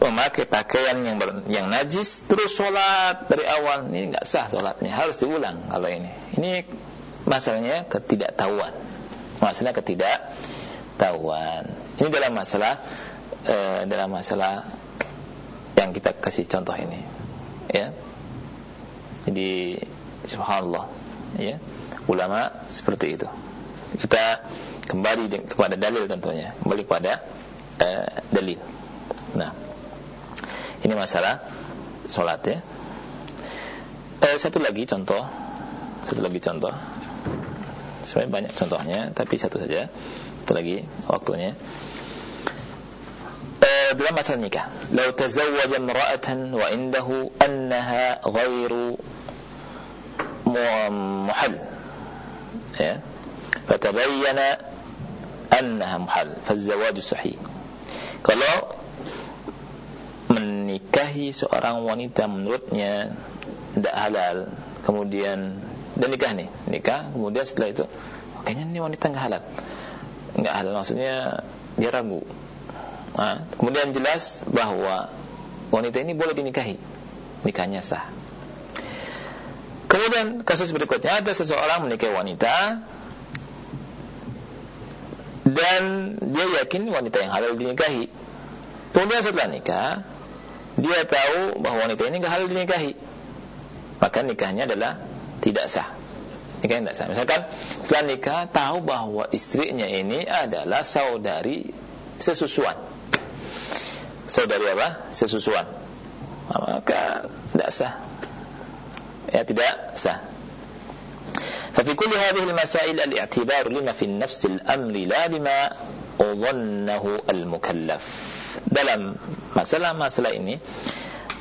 memakai pakaian yang ber, yang najis terus sholat dari awal. Ini nggak sah sholatnya harus diulang kalau ini. Ini masalahnya ketidaktahuan. Masalah ketidaktahuan. Ini dalam masalah uh, dalam masalah yang kita kasih contoh ini. Ya. Jadi subhanallah, ya. Ulama seperti itu. Kita kembali kepada dalil tentunya, kembali kepada uh, dalil. Nah, ini masalah salat ya. Uh, satu lagi contoh, satu lagi contoh sebenarnya banyak contohnya tapi satu saja satu lagi waktunya dalam masalah nikah. Lau tazawwaja imra'atan wa indahu annaha ghairu muhal. Ya. Fatabayyana annaha muhal. Fazawaju sahih. Kalau menikahi seorang wanita menurutnya tidak halal kemudian dan nikah nih nikah kemudian setelah itu kayaknya ini wanita nggak halal. Nggak halal maksudnya dia ragu nah, kemudian jelas bahwa wanita ini boleh dinikahi nikahnya sah kemudian kasus berikutnya ada seseorang menikahi wanita dan dia yakin wanita yang halal dinikahi kemudian setelah nikah dia tahu bahwa wanita ini nggak halal dinikahi maka nikahnya adalah tidak sah. Nikah tidak sah. Misalkan setelah nikah tahu bahwa istrinya ini adalah saudari sesusuan Saudari apa? Sesusuan. Maka tidak sah. Ya tidak sah. ففي كل هذه المسائل الاعتبار لما في النفس الأمر لا لما ظنه المكلف dalam masalah-masalah ini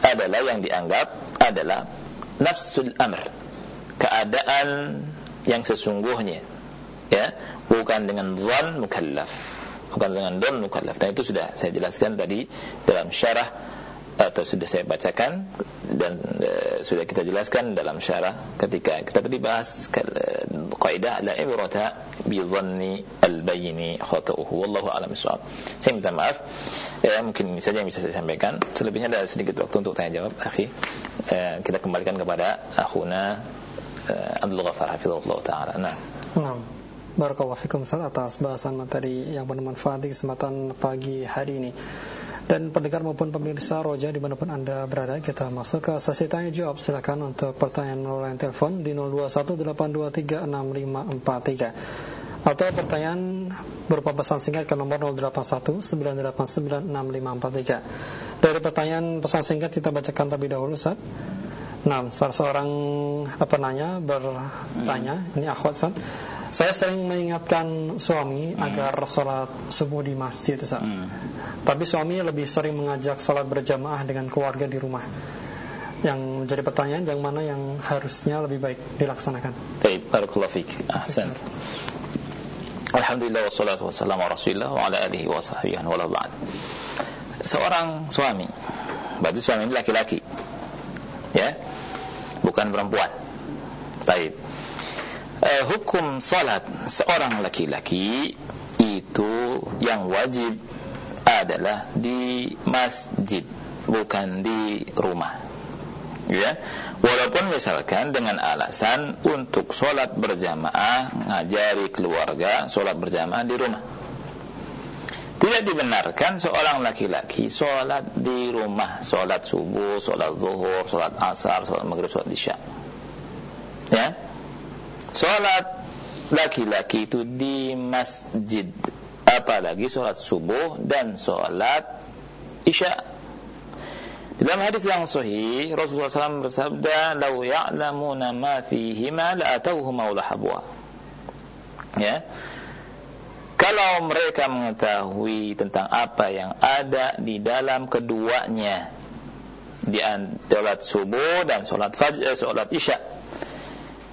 adalah yang dianggap adalah nafsul amr keadaan yang sesungguhnya ya bukan dengan zon mukallaf bukan dengan don mukallaf dan itu sudah saya jelaskan tadi dalam syarah atau sudah saya bacakan dan e, sudah kita jelaskan dalam syarah ketika kita tadi bahas kaidah la ibrata bi dhanni al bayni khata'uhu wallahu a'lam bissawab. Saya minta maaf ya mungkin ini saja yang bisa saya sampaikan. Selebihnya ada sedikit waktu untuk tanya jawab akhi. E, kita kembalikan kepada akhuna Abdul Ghaffar hafizahullah taala. Nah. Nah. Barakallahu fikum atas bahasan materi yang bermanfaat di kesempatan pagi hari ini. Dan pendengar maupun pemirsa Roja di mana pun Anda berada Kita masuk ke sesi tanya jawab Silakan untuk pertanyaan melalui telepon Di 0218236543 Atau pertanyaan berupa pesan singkat ke nomor 0819896543 Dari pertanyaan pesan singkat kita bacakan terlebih dahulu Ustaz Nah, seorang penanya bertanya, ini akhwat Ustaz. Saya sering mengingatkan suami hmm. agar sholat subuh di masjid, Ustaz. Hmm. Tapi suami lebih sering mengajak sholat berjamaah dengan keluarga di rumah. Yang menjadi pertanyaan, yang mana yang harusnya lebih baik dilaksanakan? Baik, barakallahu fiik. Ahsan. Alhamdulillah wassalatu wassalamu ala Rasulillah wa ala alihi wa sahbihi wa ba'd. Seorang suami, berarti suami ini laki-laki. Ya. Bukan perempuan. Baik. Eh, hukum salat seorang laki-laki itu yang wajib adalah di masjid, bukan di rumah. Ya Walaupun misalkan dengan alasan untuk sholat berjamaah, ngajari keluarga sholat berjamaah di rumah. Tidak dibenarkan seorang laki-laki sholat di rumah, sholat subuh, sholat zuhur, sholat asar, sholat maghrib, sholat isya. Ya, sholat laki-laki itu di masjid, apalagi sholat subuh dan sholat isya dalam hadis yang sahih, Rasulullah SAW bersabda, "Lau ya'lamuna ma fihima la'atawhuma habwa." Ya. Kalau mereka mengetahui tentang apa yang ada di dalam keduanya, di salat subuh dan salat fajr, salat isya,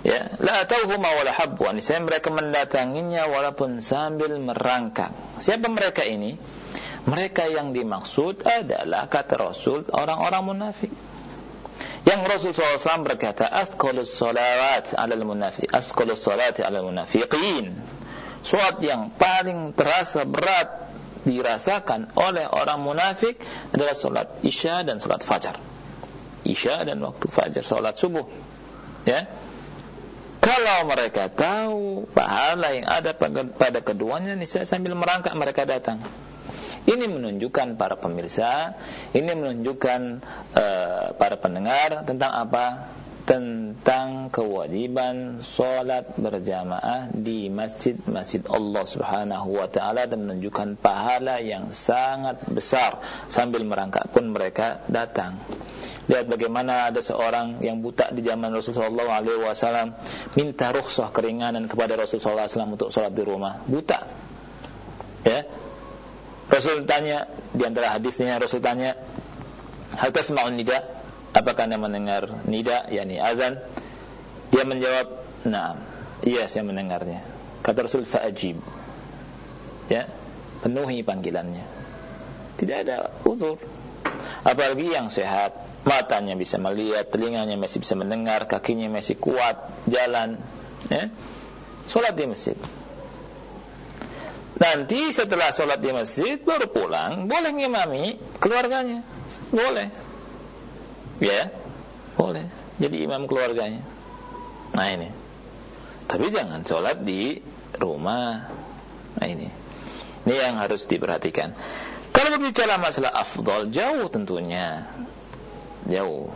ya, la tauhuma wala habwa. Saya mereka mendatanginya walaupun sambil merangkak. Siapa mereka ini? Mereka yang dimaksud adalah kata Rasul orang-orang munafik. Yang Rasul SAW berkata, "Asqalus salawat 'alal munafiq, asqalus salati 'alal munafiqin." Salat yang paling terasa berat dirasakan oleh orang munafik adalah salat Isya dan salat Fajar. Isya dan waktu Fajar, salat subuh. Ya. Kalau mereka tahu pahala yang ada pada keduanya, niscaya sambil merangkak mereka datang. Ini menunjukkan para pemirsa, ini menunjukkan uh, para pendengar tentang apa? Tentang kewajiban solat berjamaah di masjid-masjid Allah Subhanahu wa taala dan menunjukkan pahala yang sangat besar sambil merangkak pun mereka datang. Lihat bagaimana ada seorang yang buta di zaman Rasulullah SAW minta rukhsah keringanan kepada Rasulullah SAW untuk sholat di rumah. Buta. Ya, Rasul tanya di antara hadisnya Rasul tanya, "Hal tasma'un nida?" Apakah Anda mendengar nida yakni azan? Dia menjawab, "Na'am." Iya, saya mendengarnya. Kata Rasul, "Fa'ajib." Ya, penuhi panggilannya. Tidak ada uzur. Apalagi yang sehat, matanya bisa melihat, telinganya masih bisa mendengar, kakinya masih kuat jalan, ya. Salat di masjid. Nanti setelah sholat di masjid baru pulang, boleh ngimami keluarganya, boleh, ya, boleh. Jadi imam keluarganya. Nah ini. Tapi jangan sholat di rumah. Nah ini. Ini yang harus diperhatikan. Kalau berbicara masalah afdol, jauh tentunya. Jauh.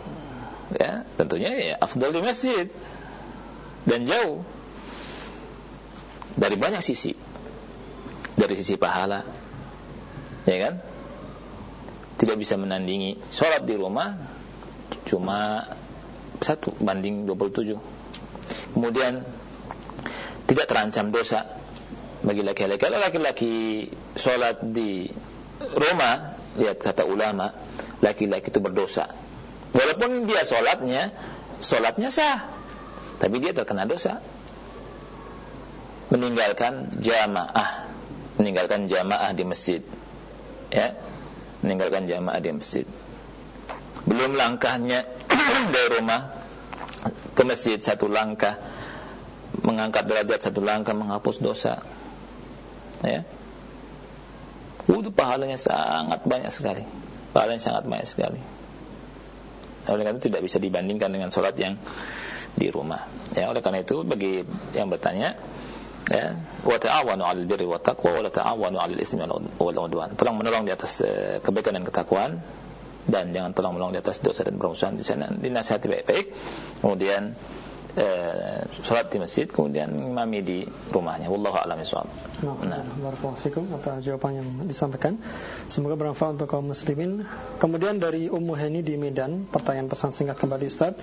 Ya, tentunya ya afdol di masjid. Dan jauh. Dari banyak sisi dari sisi pahala ya kan tidak bisa menandingi sholat di rumah cuma satu banding 27 kemudian tidak terancam dosa bagi laki-laki. Kalau laki-laki sholat di rumah lihat kata ulama laki-laki itu berdosa. Walaupun dia sholatnya sholatnya sah tapi dia terkena dosa. Meninggalkan jamaah meninggalkan jamaah di masjid ya. Meninggalkan jamaah di masjid belum langkahnya (coughs) dari rumah ke masjid satu langkah. Mengangkat derajat satu langkah menghapus dosa. Ya. Wudhu pahalanya sangat banyak sekali. Pahalanya sangat banyak sekali. Oleh karena itu tidak bisa dibandingkan dengan sholat yang di rumah. Ya oleh karena itu bagi yang bertanya ya wa ta'awanu 'alal birri wat taqwa wa la ta'awanu 'alal ismi wal 'udwan. Tolong menolong di atas uh, kebaikan dan ketakwaan dan jangan tolong menolong di atas dosa dan permusuhan di sana. Dinasihati baik-baik. Kemudian uh, salat di masjid kemudian imami di rumahnya wallahu a'lam bishawab nah barakallahu atas jawaban yang disampaikan semoga bermanfaat untuk kaum muslimin kemudian dari Ummu Heni di Medan pertanyaan pesan singkat kembali Ustaz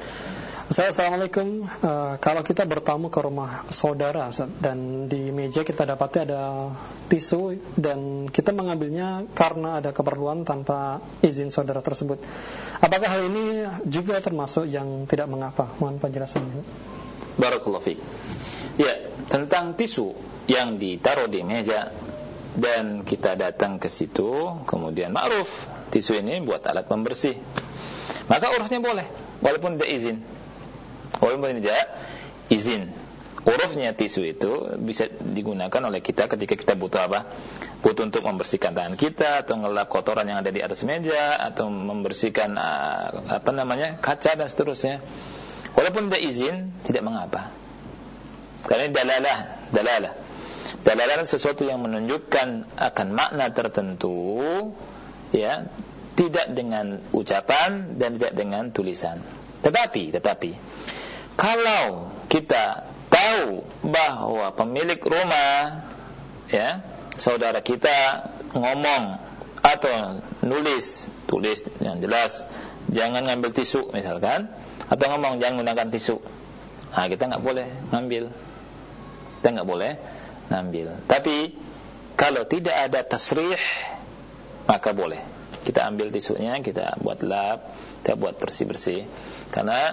Assalamualaikum. Uh, kalau kita bertamu ke rumah saudara dan di meja kita dapati ada tisu dan kita mengambilnya karena ada keperluan tanpa izin saudara tersebut. Apakah hal ini juga termasuk yang tidak mengapa? Mohon penjelasannya. Barakallahu fiik. Ya, tentang tisu yang ditaruh di meja dan kita datang ke situ, kemudian ma'ruf tisu ini buat alat pembersih. Maka urufnya boleh, walaupun tidak izin walaupun tidak izin urufnya tisu itu bisa digunakan oleh kita ketika kita butuh apa? Butuh untuk membersihkan tangan kita atau ngelap kotoran yang ada di atas meja atau membersihkan uh, apa namanya kaca dan seterusnya. Walaupun tidak izin tidak mengapa. Karena ini dalalah, dalalah. Dalalah sesuatu yang menunjukkan akan makna tertentu ya, tidak dengan ucapan dan tidak dengan tulisan. Tetapi, tetapi kalau kita tahu bahwa pemilik rumah ya saudara kita ngomong atau nulis tulis yang jelas jangan ngambil tisu misalkan atau ngomong jangan gunakan tisu. Nah kita nggak boleh ngambil. Kita nggak boleh ngambil. Tapi kalau tidak ada tasrih maka boleh. Kita ambil tisunya kita buat lap kita buat bersih bersih karena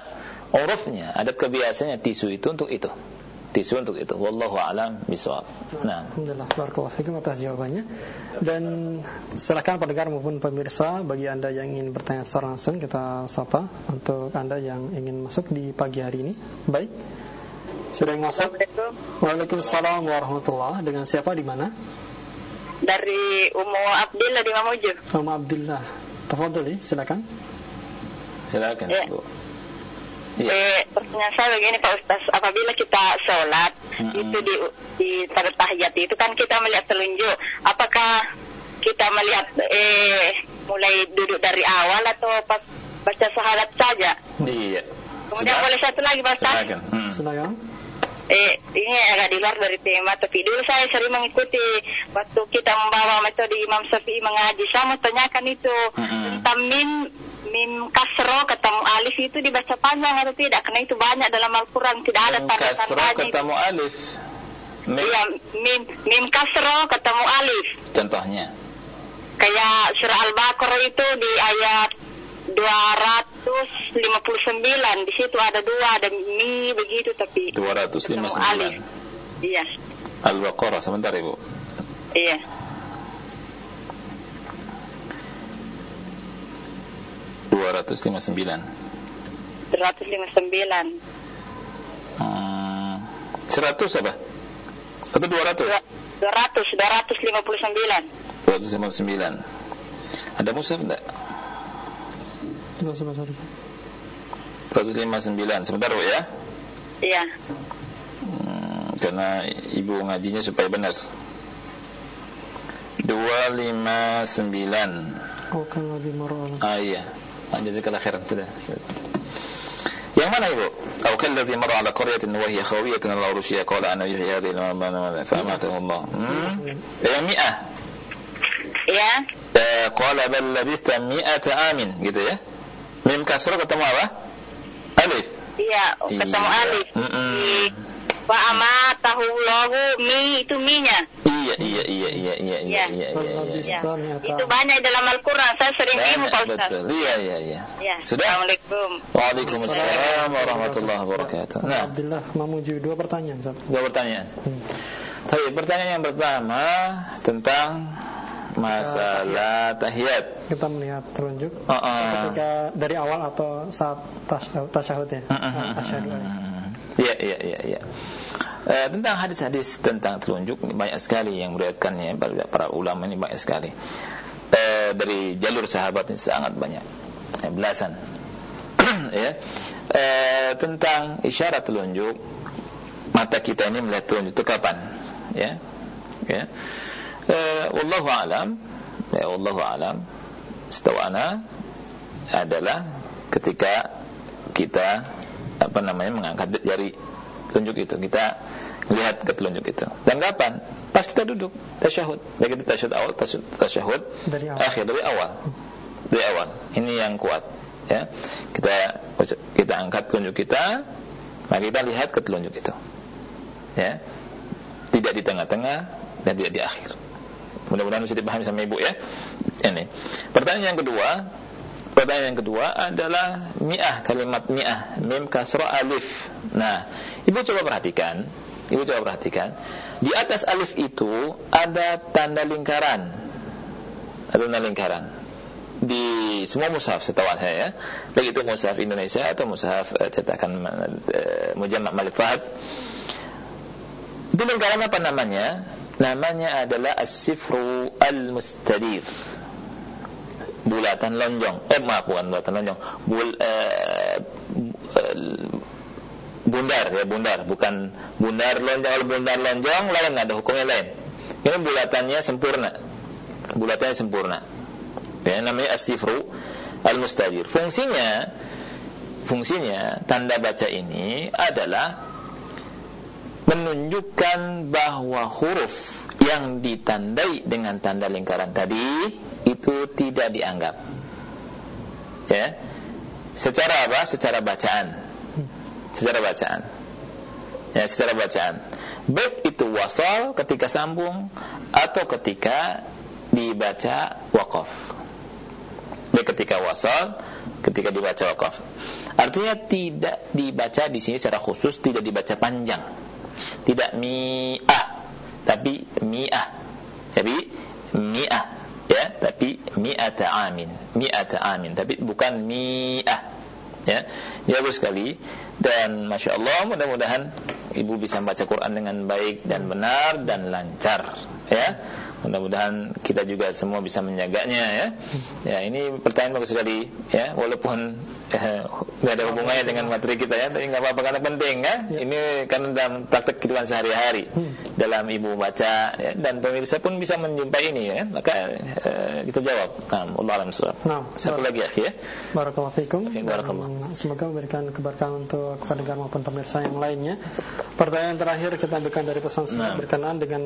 urufnya, ada kebiasaannya tisu itu untuk itu. Tisu untuk itu. Wallahu alam bisawab. Nah, alhamdulillah barakallahu fikum atas jawabannya. Dan silakan pendengar maupun pemirsa bagi Anda yang ingin bertanya secara langsung kita sapa untuk Anda yang ingin masuk di pagi hari ini. Baik. Sudah yang masuk? Waalaikumsalam warahmatullahi Dengan siapa di mana? Dari Umu Abdillah di Mamuju. Umu Abdillah. Tafadhali, silakan. Silakan, ya. Bu. Ya. Eh, pertanyaan saya begini Pak Ustaz, apabila kita sholat mm-hmm. itu di di pada tahiyat itu kan kita melihat telunjuk, apakah kita melihat eh mulai duduk dari awal atau pas baca sahadat saja? Iya. Kemudian Sudah. boleh satu lagi Pak Ustaz? Silakan. Hmm. Silakan. Eh, ini agak di luar dari tema, tapi dulu saya sering mengikuti waktu kita membawa metode Imam Syafi'i mengaji. Saya mau tanyakan itu mm -hmm. tentang min mim kasro ketemu alif itu dibaca panjang atau tidak? Karena itu banyak dalam Al-Quran tidak ada tanda kasro ketemu alif. Iya, mim mim kasro ketemu alif. Contohnya? Kayak surah Al-Baqarah itu di ayat 259 di situ ada dua ada mi begitu tapi 259 alif. Iya. Al-Baqarah sebentar Ibu. Iya. 259 259 hmm, 100 apa? Atau 200? 200, 259 259 Ada mushaf enggak? 259 Sebentar Bu ya. Iya. Hmm, Karena ibu ngajinya supaya benar. 259 Oh kan lagi marah. Ah iya Jazakallah khairan sudah. Yang mana ibu? Atau kalladhi marra ala qaryatin wa hiya khawiyatun ala urushiha qala ana yuhyi hadhihi al-ardh fa amatahu Allah. Yang mi'ah. Ya. Qala bal labista mi'ata amin gitu ya. Mim kasrah ketemu apa? Alif. Iya, ketemu alif. Wa amatahu lahu mi itu minya. Iya, iya, iya, iya, iya, iya, iya, iya. Itu banyak dalam Al-Qur'an. Saya sering bingung Pak Ustaz. Betul. Iya, iya, iya. Ya. Sudah? Assalamualaikum. Waalaikumsalam warahmatullahi wabarakatuh. Nah, Abdullah Mamuju dua pertanyaan, Ustaz. Dua pertanyaan. Hmm. Tapi pertanyaan yang pertama tentang masalah tahiyat. Kita melihat telunjuk uh -uh. ketika dari awal atau saat tasyahud ya. Uh -uh. Asyhadu Iya, iya, iya, iya. E, tentang hadis-hadis tentang telunjuk banyak sekali yang meriwayatkannya para ulama ini banyak sekali. E, dari jalur sahabat ini sangat banyak, ya, belasan. (clears throat) ya. E, tentang isyarat telunjuk mata kita ini melihat telunjuk itu kapan? Ya. Ya. E, wallahu alam, ya wallahu alam. Setahu ana adalah ketika kita apa namanya mengangkat jari telunjuk itu kita lihat ke telunjuk itu. Dan kapan pas kita duduk tasyahud. Baik itu tasyahud awal tasyahud, tasyahud dari awal. akhir dari awal. Dari awal. Ini yang kuat ya. Kita kita angkat telunjuk kita maka kita lihat ke telunjuk itu ya. Tidak di tengah-tengah dan tidak di akhir. Mudah-mudahan bisa dipahami sama ibu ya. Ini. Pertanyaan yang kedua pertanyaan yang kedua adalah mi'ah kalimat mi'ah mim kasro alif. Nah ibu coba perhatikan ibu coba perhatikan di atas alif itu ada tanda lingkaran ada tanda lingkaran di semua mushaf setahu saya ya. Baik itu mushaf Indonesia atau mushaf uh, cetakan uh, Mujamma Malik Fahad. Itu lingkaran apa namanya? Namanya adalah As-Sifru Al-Mustadir. Bulatan lonjong. Eh maaf bukan bulatan lonjong. Bul, uh, bundar ya bundar. Bukan bundar lonjong kalau bundar lonjong lain ada hukumnya lain. Ini bulatannya sempurna. Bulatannya sempurna. Ya namanya as-sifru al-mustajir. Fungsinya fungsinya tanda baca ini adalah menunjukkan bahwa huruf yang ditandai dengan tanda lingkaran tadi itu tidak dianggap. Ya secara apa? Secara bacaan secara bacaan ya secara bacaan baik itu wasal ketika sambung atau ketika dibaca waqaf baik ketika wasal, ketika dibaca wakaf. Artinya tidak dibaca di sini secara khusus, tidak dibaca panjang. Tidak mi'ah, tapi mi'ah. Tapi mi'ah, ya, tapi mi'ata amin. Mi'ata amin, tapi bukan mi'ah. Ya, ya bagus sekali. Dan masya Allah mudah-mudahan ibu bisa membaca Quran dengan baik dan benar dan lancar. Ya Mudah-mudahan kita juga semua bisa menjaganya ya. Ya, ini pertanyaan bagus sekali ya, walaupun eh, nggak ada hubungannya dengan materi kita ya, tapi nggak apa-apa karena penting ya. ya. Ini karena dalam praktek kehidupan sehari-hari hmm. dalam ibu baca ya, dan pemirsa pun bisa menjumpai ini ya. Maka eh, kita jawab. Nah, Allah alam Nah, satu lagi ya. Barakallahu fikum. Semoga memberikan keberkahan untuk pendengar maupun pemirsa yang lainnya. Pertanyaan terakhir kita ambilkan dari pesan nah. berkenaan dengan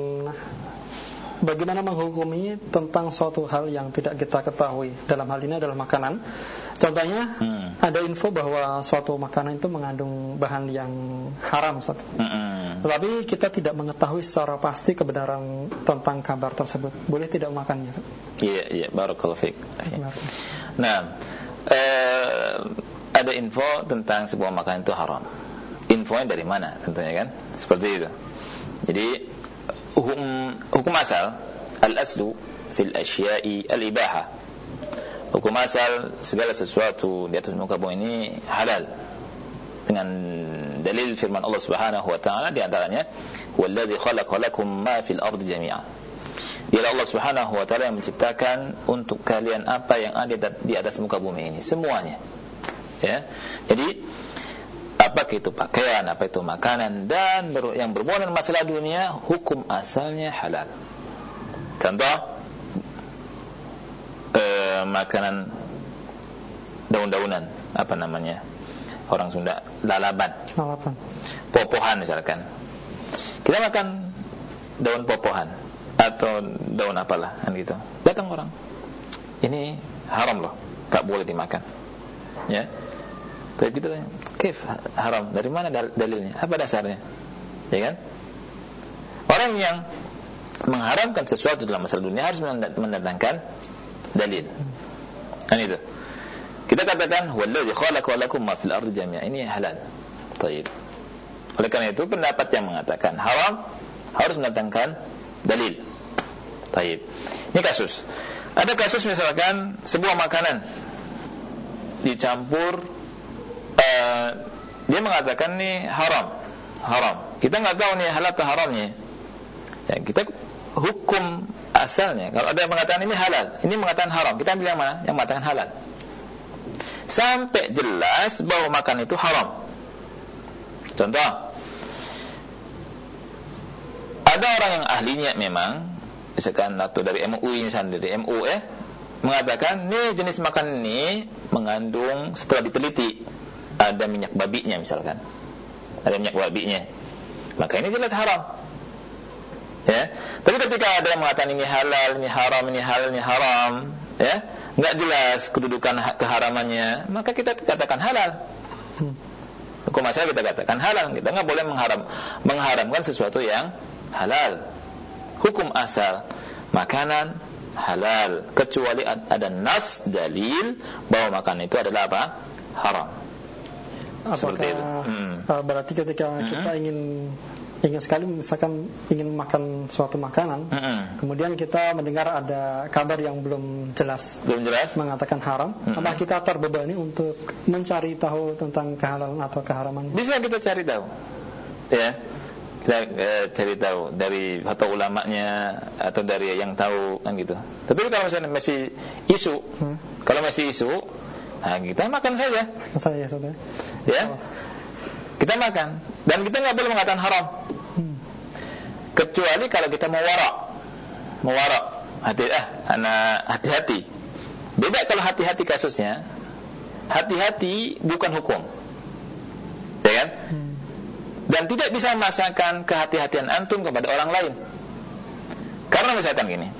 bagaimana menghukumi tentang suatu hal yang tidak kita ketahui? Dalam hal ini adalah makanan. Contohnya hmm. ada info bahwa suatu makanan itu mengandung bahan yang haram hmm. tetapi kita tidak mengetahui secara pasti kebenaran tentang kabar tersebut. Boleh tidak makannya iya iya. Barakallahu fiik. Nah eh, ada info tentang sebuah makanan itu haram. Infonya dari mana tentunya kan? Seperti itu. Jadi hukum hukum asal al-aslu fil asya'i al-ibaha. Hukum asal segala sesuatu di atas muka bumi ini halal. Dengan dalil firman Allah Subhanahu wa taala di antaranya wallazi khalaqa lakum ma fil ardi jami'a. Dia Allah Subhanahu wa taala yang menciptakan untuk kalian apa yang ada di atas muka bumi ini semuanya. Ya. Jadi apa itu pakaian, apa itu makanan dan yang berhubungan dengan masalah dunia hukum asalnya halal. Contoh eh, makanan daun-daunan apa namanya orang Sunda lalaban. Lalaban. Popohan misalkan. Kita makan daun popohan atau daun apalah kan gitu. Datang orang. Ini haram loh, gak boleh dimakan. Ya tapi kita tanya, kif haram? Dari mana dal dalilnya? Apa dasarnya? Ya kan? Orang yang mengharamkan sesuatu dalam masalah dunia harus mendatangkan dalil. Kan itu. Kita katakan wallazi khalaqa lakum ma fil ardi jami'a. Ini halal. Baik. Oleh karena itu pendapat yang mengatakan haram harus mendatangkan dalil. Baik. Ini kasus. Ada kasus misalkan sebuah makanan dicampur uh, dia mengatakan ini haram, haram. Kita nggak tahu nih halal atau haramnya. Ya, kita hukum asalnya. Kalau ada yang mengatakan ini halal, ini mengatakan haram, kita ambil yang mana? Yang mengatakan halal. Sampai jelas bahwa makan itu haram. Contoh, ada orang yang ahlinya memang, misalkan atau dari MUI misalnya dari MU eh, mengatakan ini jenis makan ini mengandung setelah diteliti ada minyak babinya misalkan ada minyak babinya maka ini jelas haram ya tapi ketika ada yang mengatakan ini halal ini haram ini halal ini haram ya nggak jelas kedudukan keharamannya maka kita katakan halal. Hukum asal kita katakan halal. Kita nggak boleh mengharam mengharamkan sesuatu yang halal. Hukum asal makanan halal kecuali ada nas dalil bahwa makanan itu adalah apa? haram. Apakah Seperti itu. Hmm. Uh, berarti ketika hmm. kita ingin ingin sekali misalkan ingin makan suatu makanan, -hmm. kemudian kita mendengar ada kabar yang belum jelas, belum jelas mengatakan haram, -hmm. apakah kita terbebani untuk mencari tahu tentang kehalalan atau keharaman? Bisa kita cari tahu, ya kita eh, cari tahu dari fatwa ulamanya atau dari yang tahu kan gitu. Tapi kalau misalnya masih isu, hmm. kalau masih isu, nah kita makan saja. Saya sudah. Ya, kita makan. Dan kita nggak boleh mengatakan haram. Kecuali kalau kita mau warak. Mau warak. Hati ah anak hati-hati. Beda kalau hati-hati kasusnya. Hati-hati bukan hukum. Ya kan? Hmm. dan tidak bisa memaksakan kehati-hatian antum kepada orang lain. Karena misalkan gini.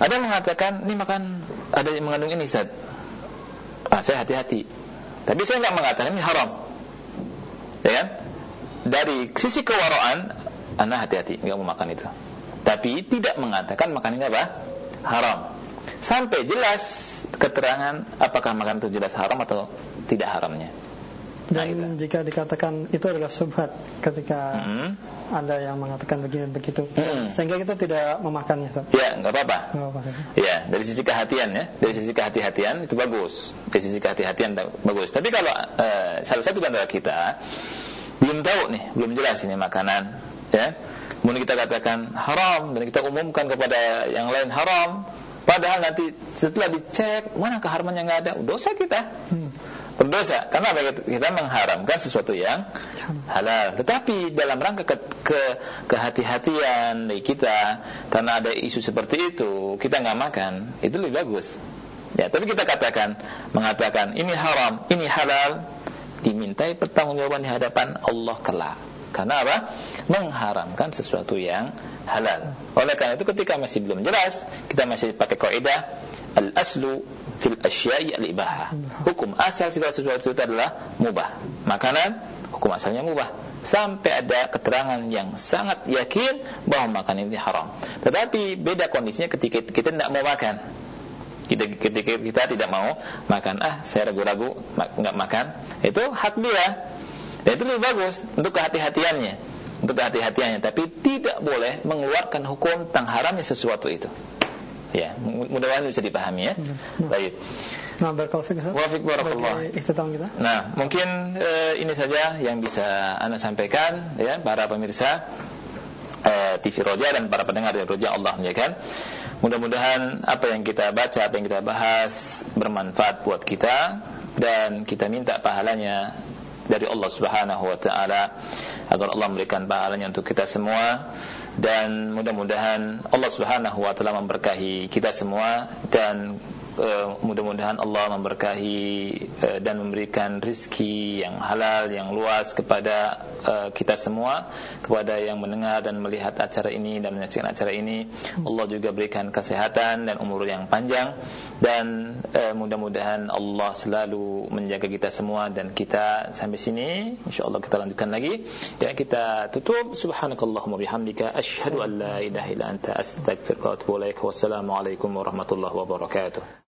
Ada yang mengatakan ini makan ada yang mengandung ini Ustaz ah, saya hati-hati tapi saya nggak mengatakan ini haram ya kan dari sisi kewaraan anda hati-hati, nggak mau makan itu. Tapi tidak mengatakan makan ini apa? Haram. Sampai jelas keterangan apakah makan itu jelas haram atau tidak haramnya. Dan nah, jika dikatakan itu adalah subhat ketika mm -hmm. ada yang mengatakan begini begitu, mm -hmm. sehingga kita tidak memakannya. So. Ya, nggak apa-apa. Ya, dari sisi kehatian ya, dari sisi kehati-hatian itu bagus, dari sisi kehati-hatian bagus. Tapi kalau uh, salah satu antara kita belum tahu nih, belum jelas ini makanan ya kemudian kita katakan haram dan kita umumkan kepada yang lain haram padahal nanti setelah dicek mana keharaman yang nggak ada dosa kita hmm. Berdosa. Karena kita mengharamkan sesuatu yang halal. Tetapi dalam rangka ke, ke kehati-hatian dari kita karena ada isu seperti itu kita nggak makan itu lebih bagus. Ya tapi kita katakan mengatakan ini haram ini halal dimintai pertanggungjawaban di hadapan Allah kelak. Karena apa? Mengharamkan sesuatu yang halal. Oleh karena itu ketika masih belum jelas, kita masih pakai kaidah al-aslu fil asya'i al-ibahah. Hukum asal segala sesuatu itu adalah mubah. Makanan hukum asalnya mubah sampai ada keterangan yang sangat yakin bahwa makanan ini haram. Tetapi beda kondisinya ketika kita tidak mau makan. Kita, ketika kita tidak mau makan, ah saya ragu-ragu nggak makan, itu hak dia dan itu lebih bagus untuk kehati-hatiannya, untuk kehati-hatiannya. Tapi tidak boleh mengeluarkan hukum tentang haramnya sesuatu itu. Ya, mudah-mudahan bisa dipahami ya. Nah. Baik. Nah, barakallahu Wafik barakallah. kita. Nah, mungkin uh, ini saja yang bisa Anda sampaikan ya para pemirsa eh, TV Roja dan para pendengar dari Roja Allah menjaga. Mudah-mudahan apa yang kita baca, apa yang kita bahas bermanfaat buat kita dan kita minta pahalanya dari Allah Subhanahu wa taala agar Allah memberikan pahalanya untuk kita semua dan mudah-mudahan Allah Subhanahu wa taala memberkahi kita semua dan uh, mudah-mudahan Allah memberkahi uh, dan memberikan rizki yang halal yang luas kepada uh, kita semua kepada yang mendengar dan melihat acara ini dan menyaksikan acara ini. Allah juga berikan kesehatan dan umur yang panjang. Dan mudah-mudahan Allah selalu menjaga kita semua dan kita sampai sini. Insyaallah kita lanjutkan lagi. Ya kita tutup. Subhanakallahumma bihamdika. Asyhadu an la ilaha illa anta. Astaghfiruka wa atubu ilaik. Wassalamu alaikum warahmatullahi wabarakatuh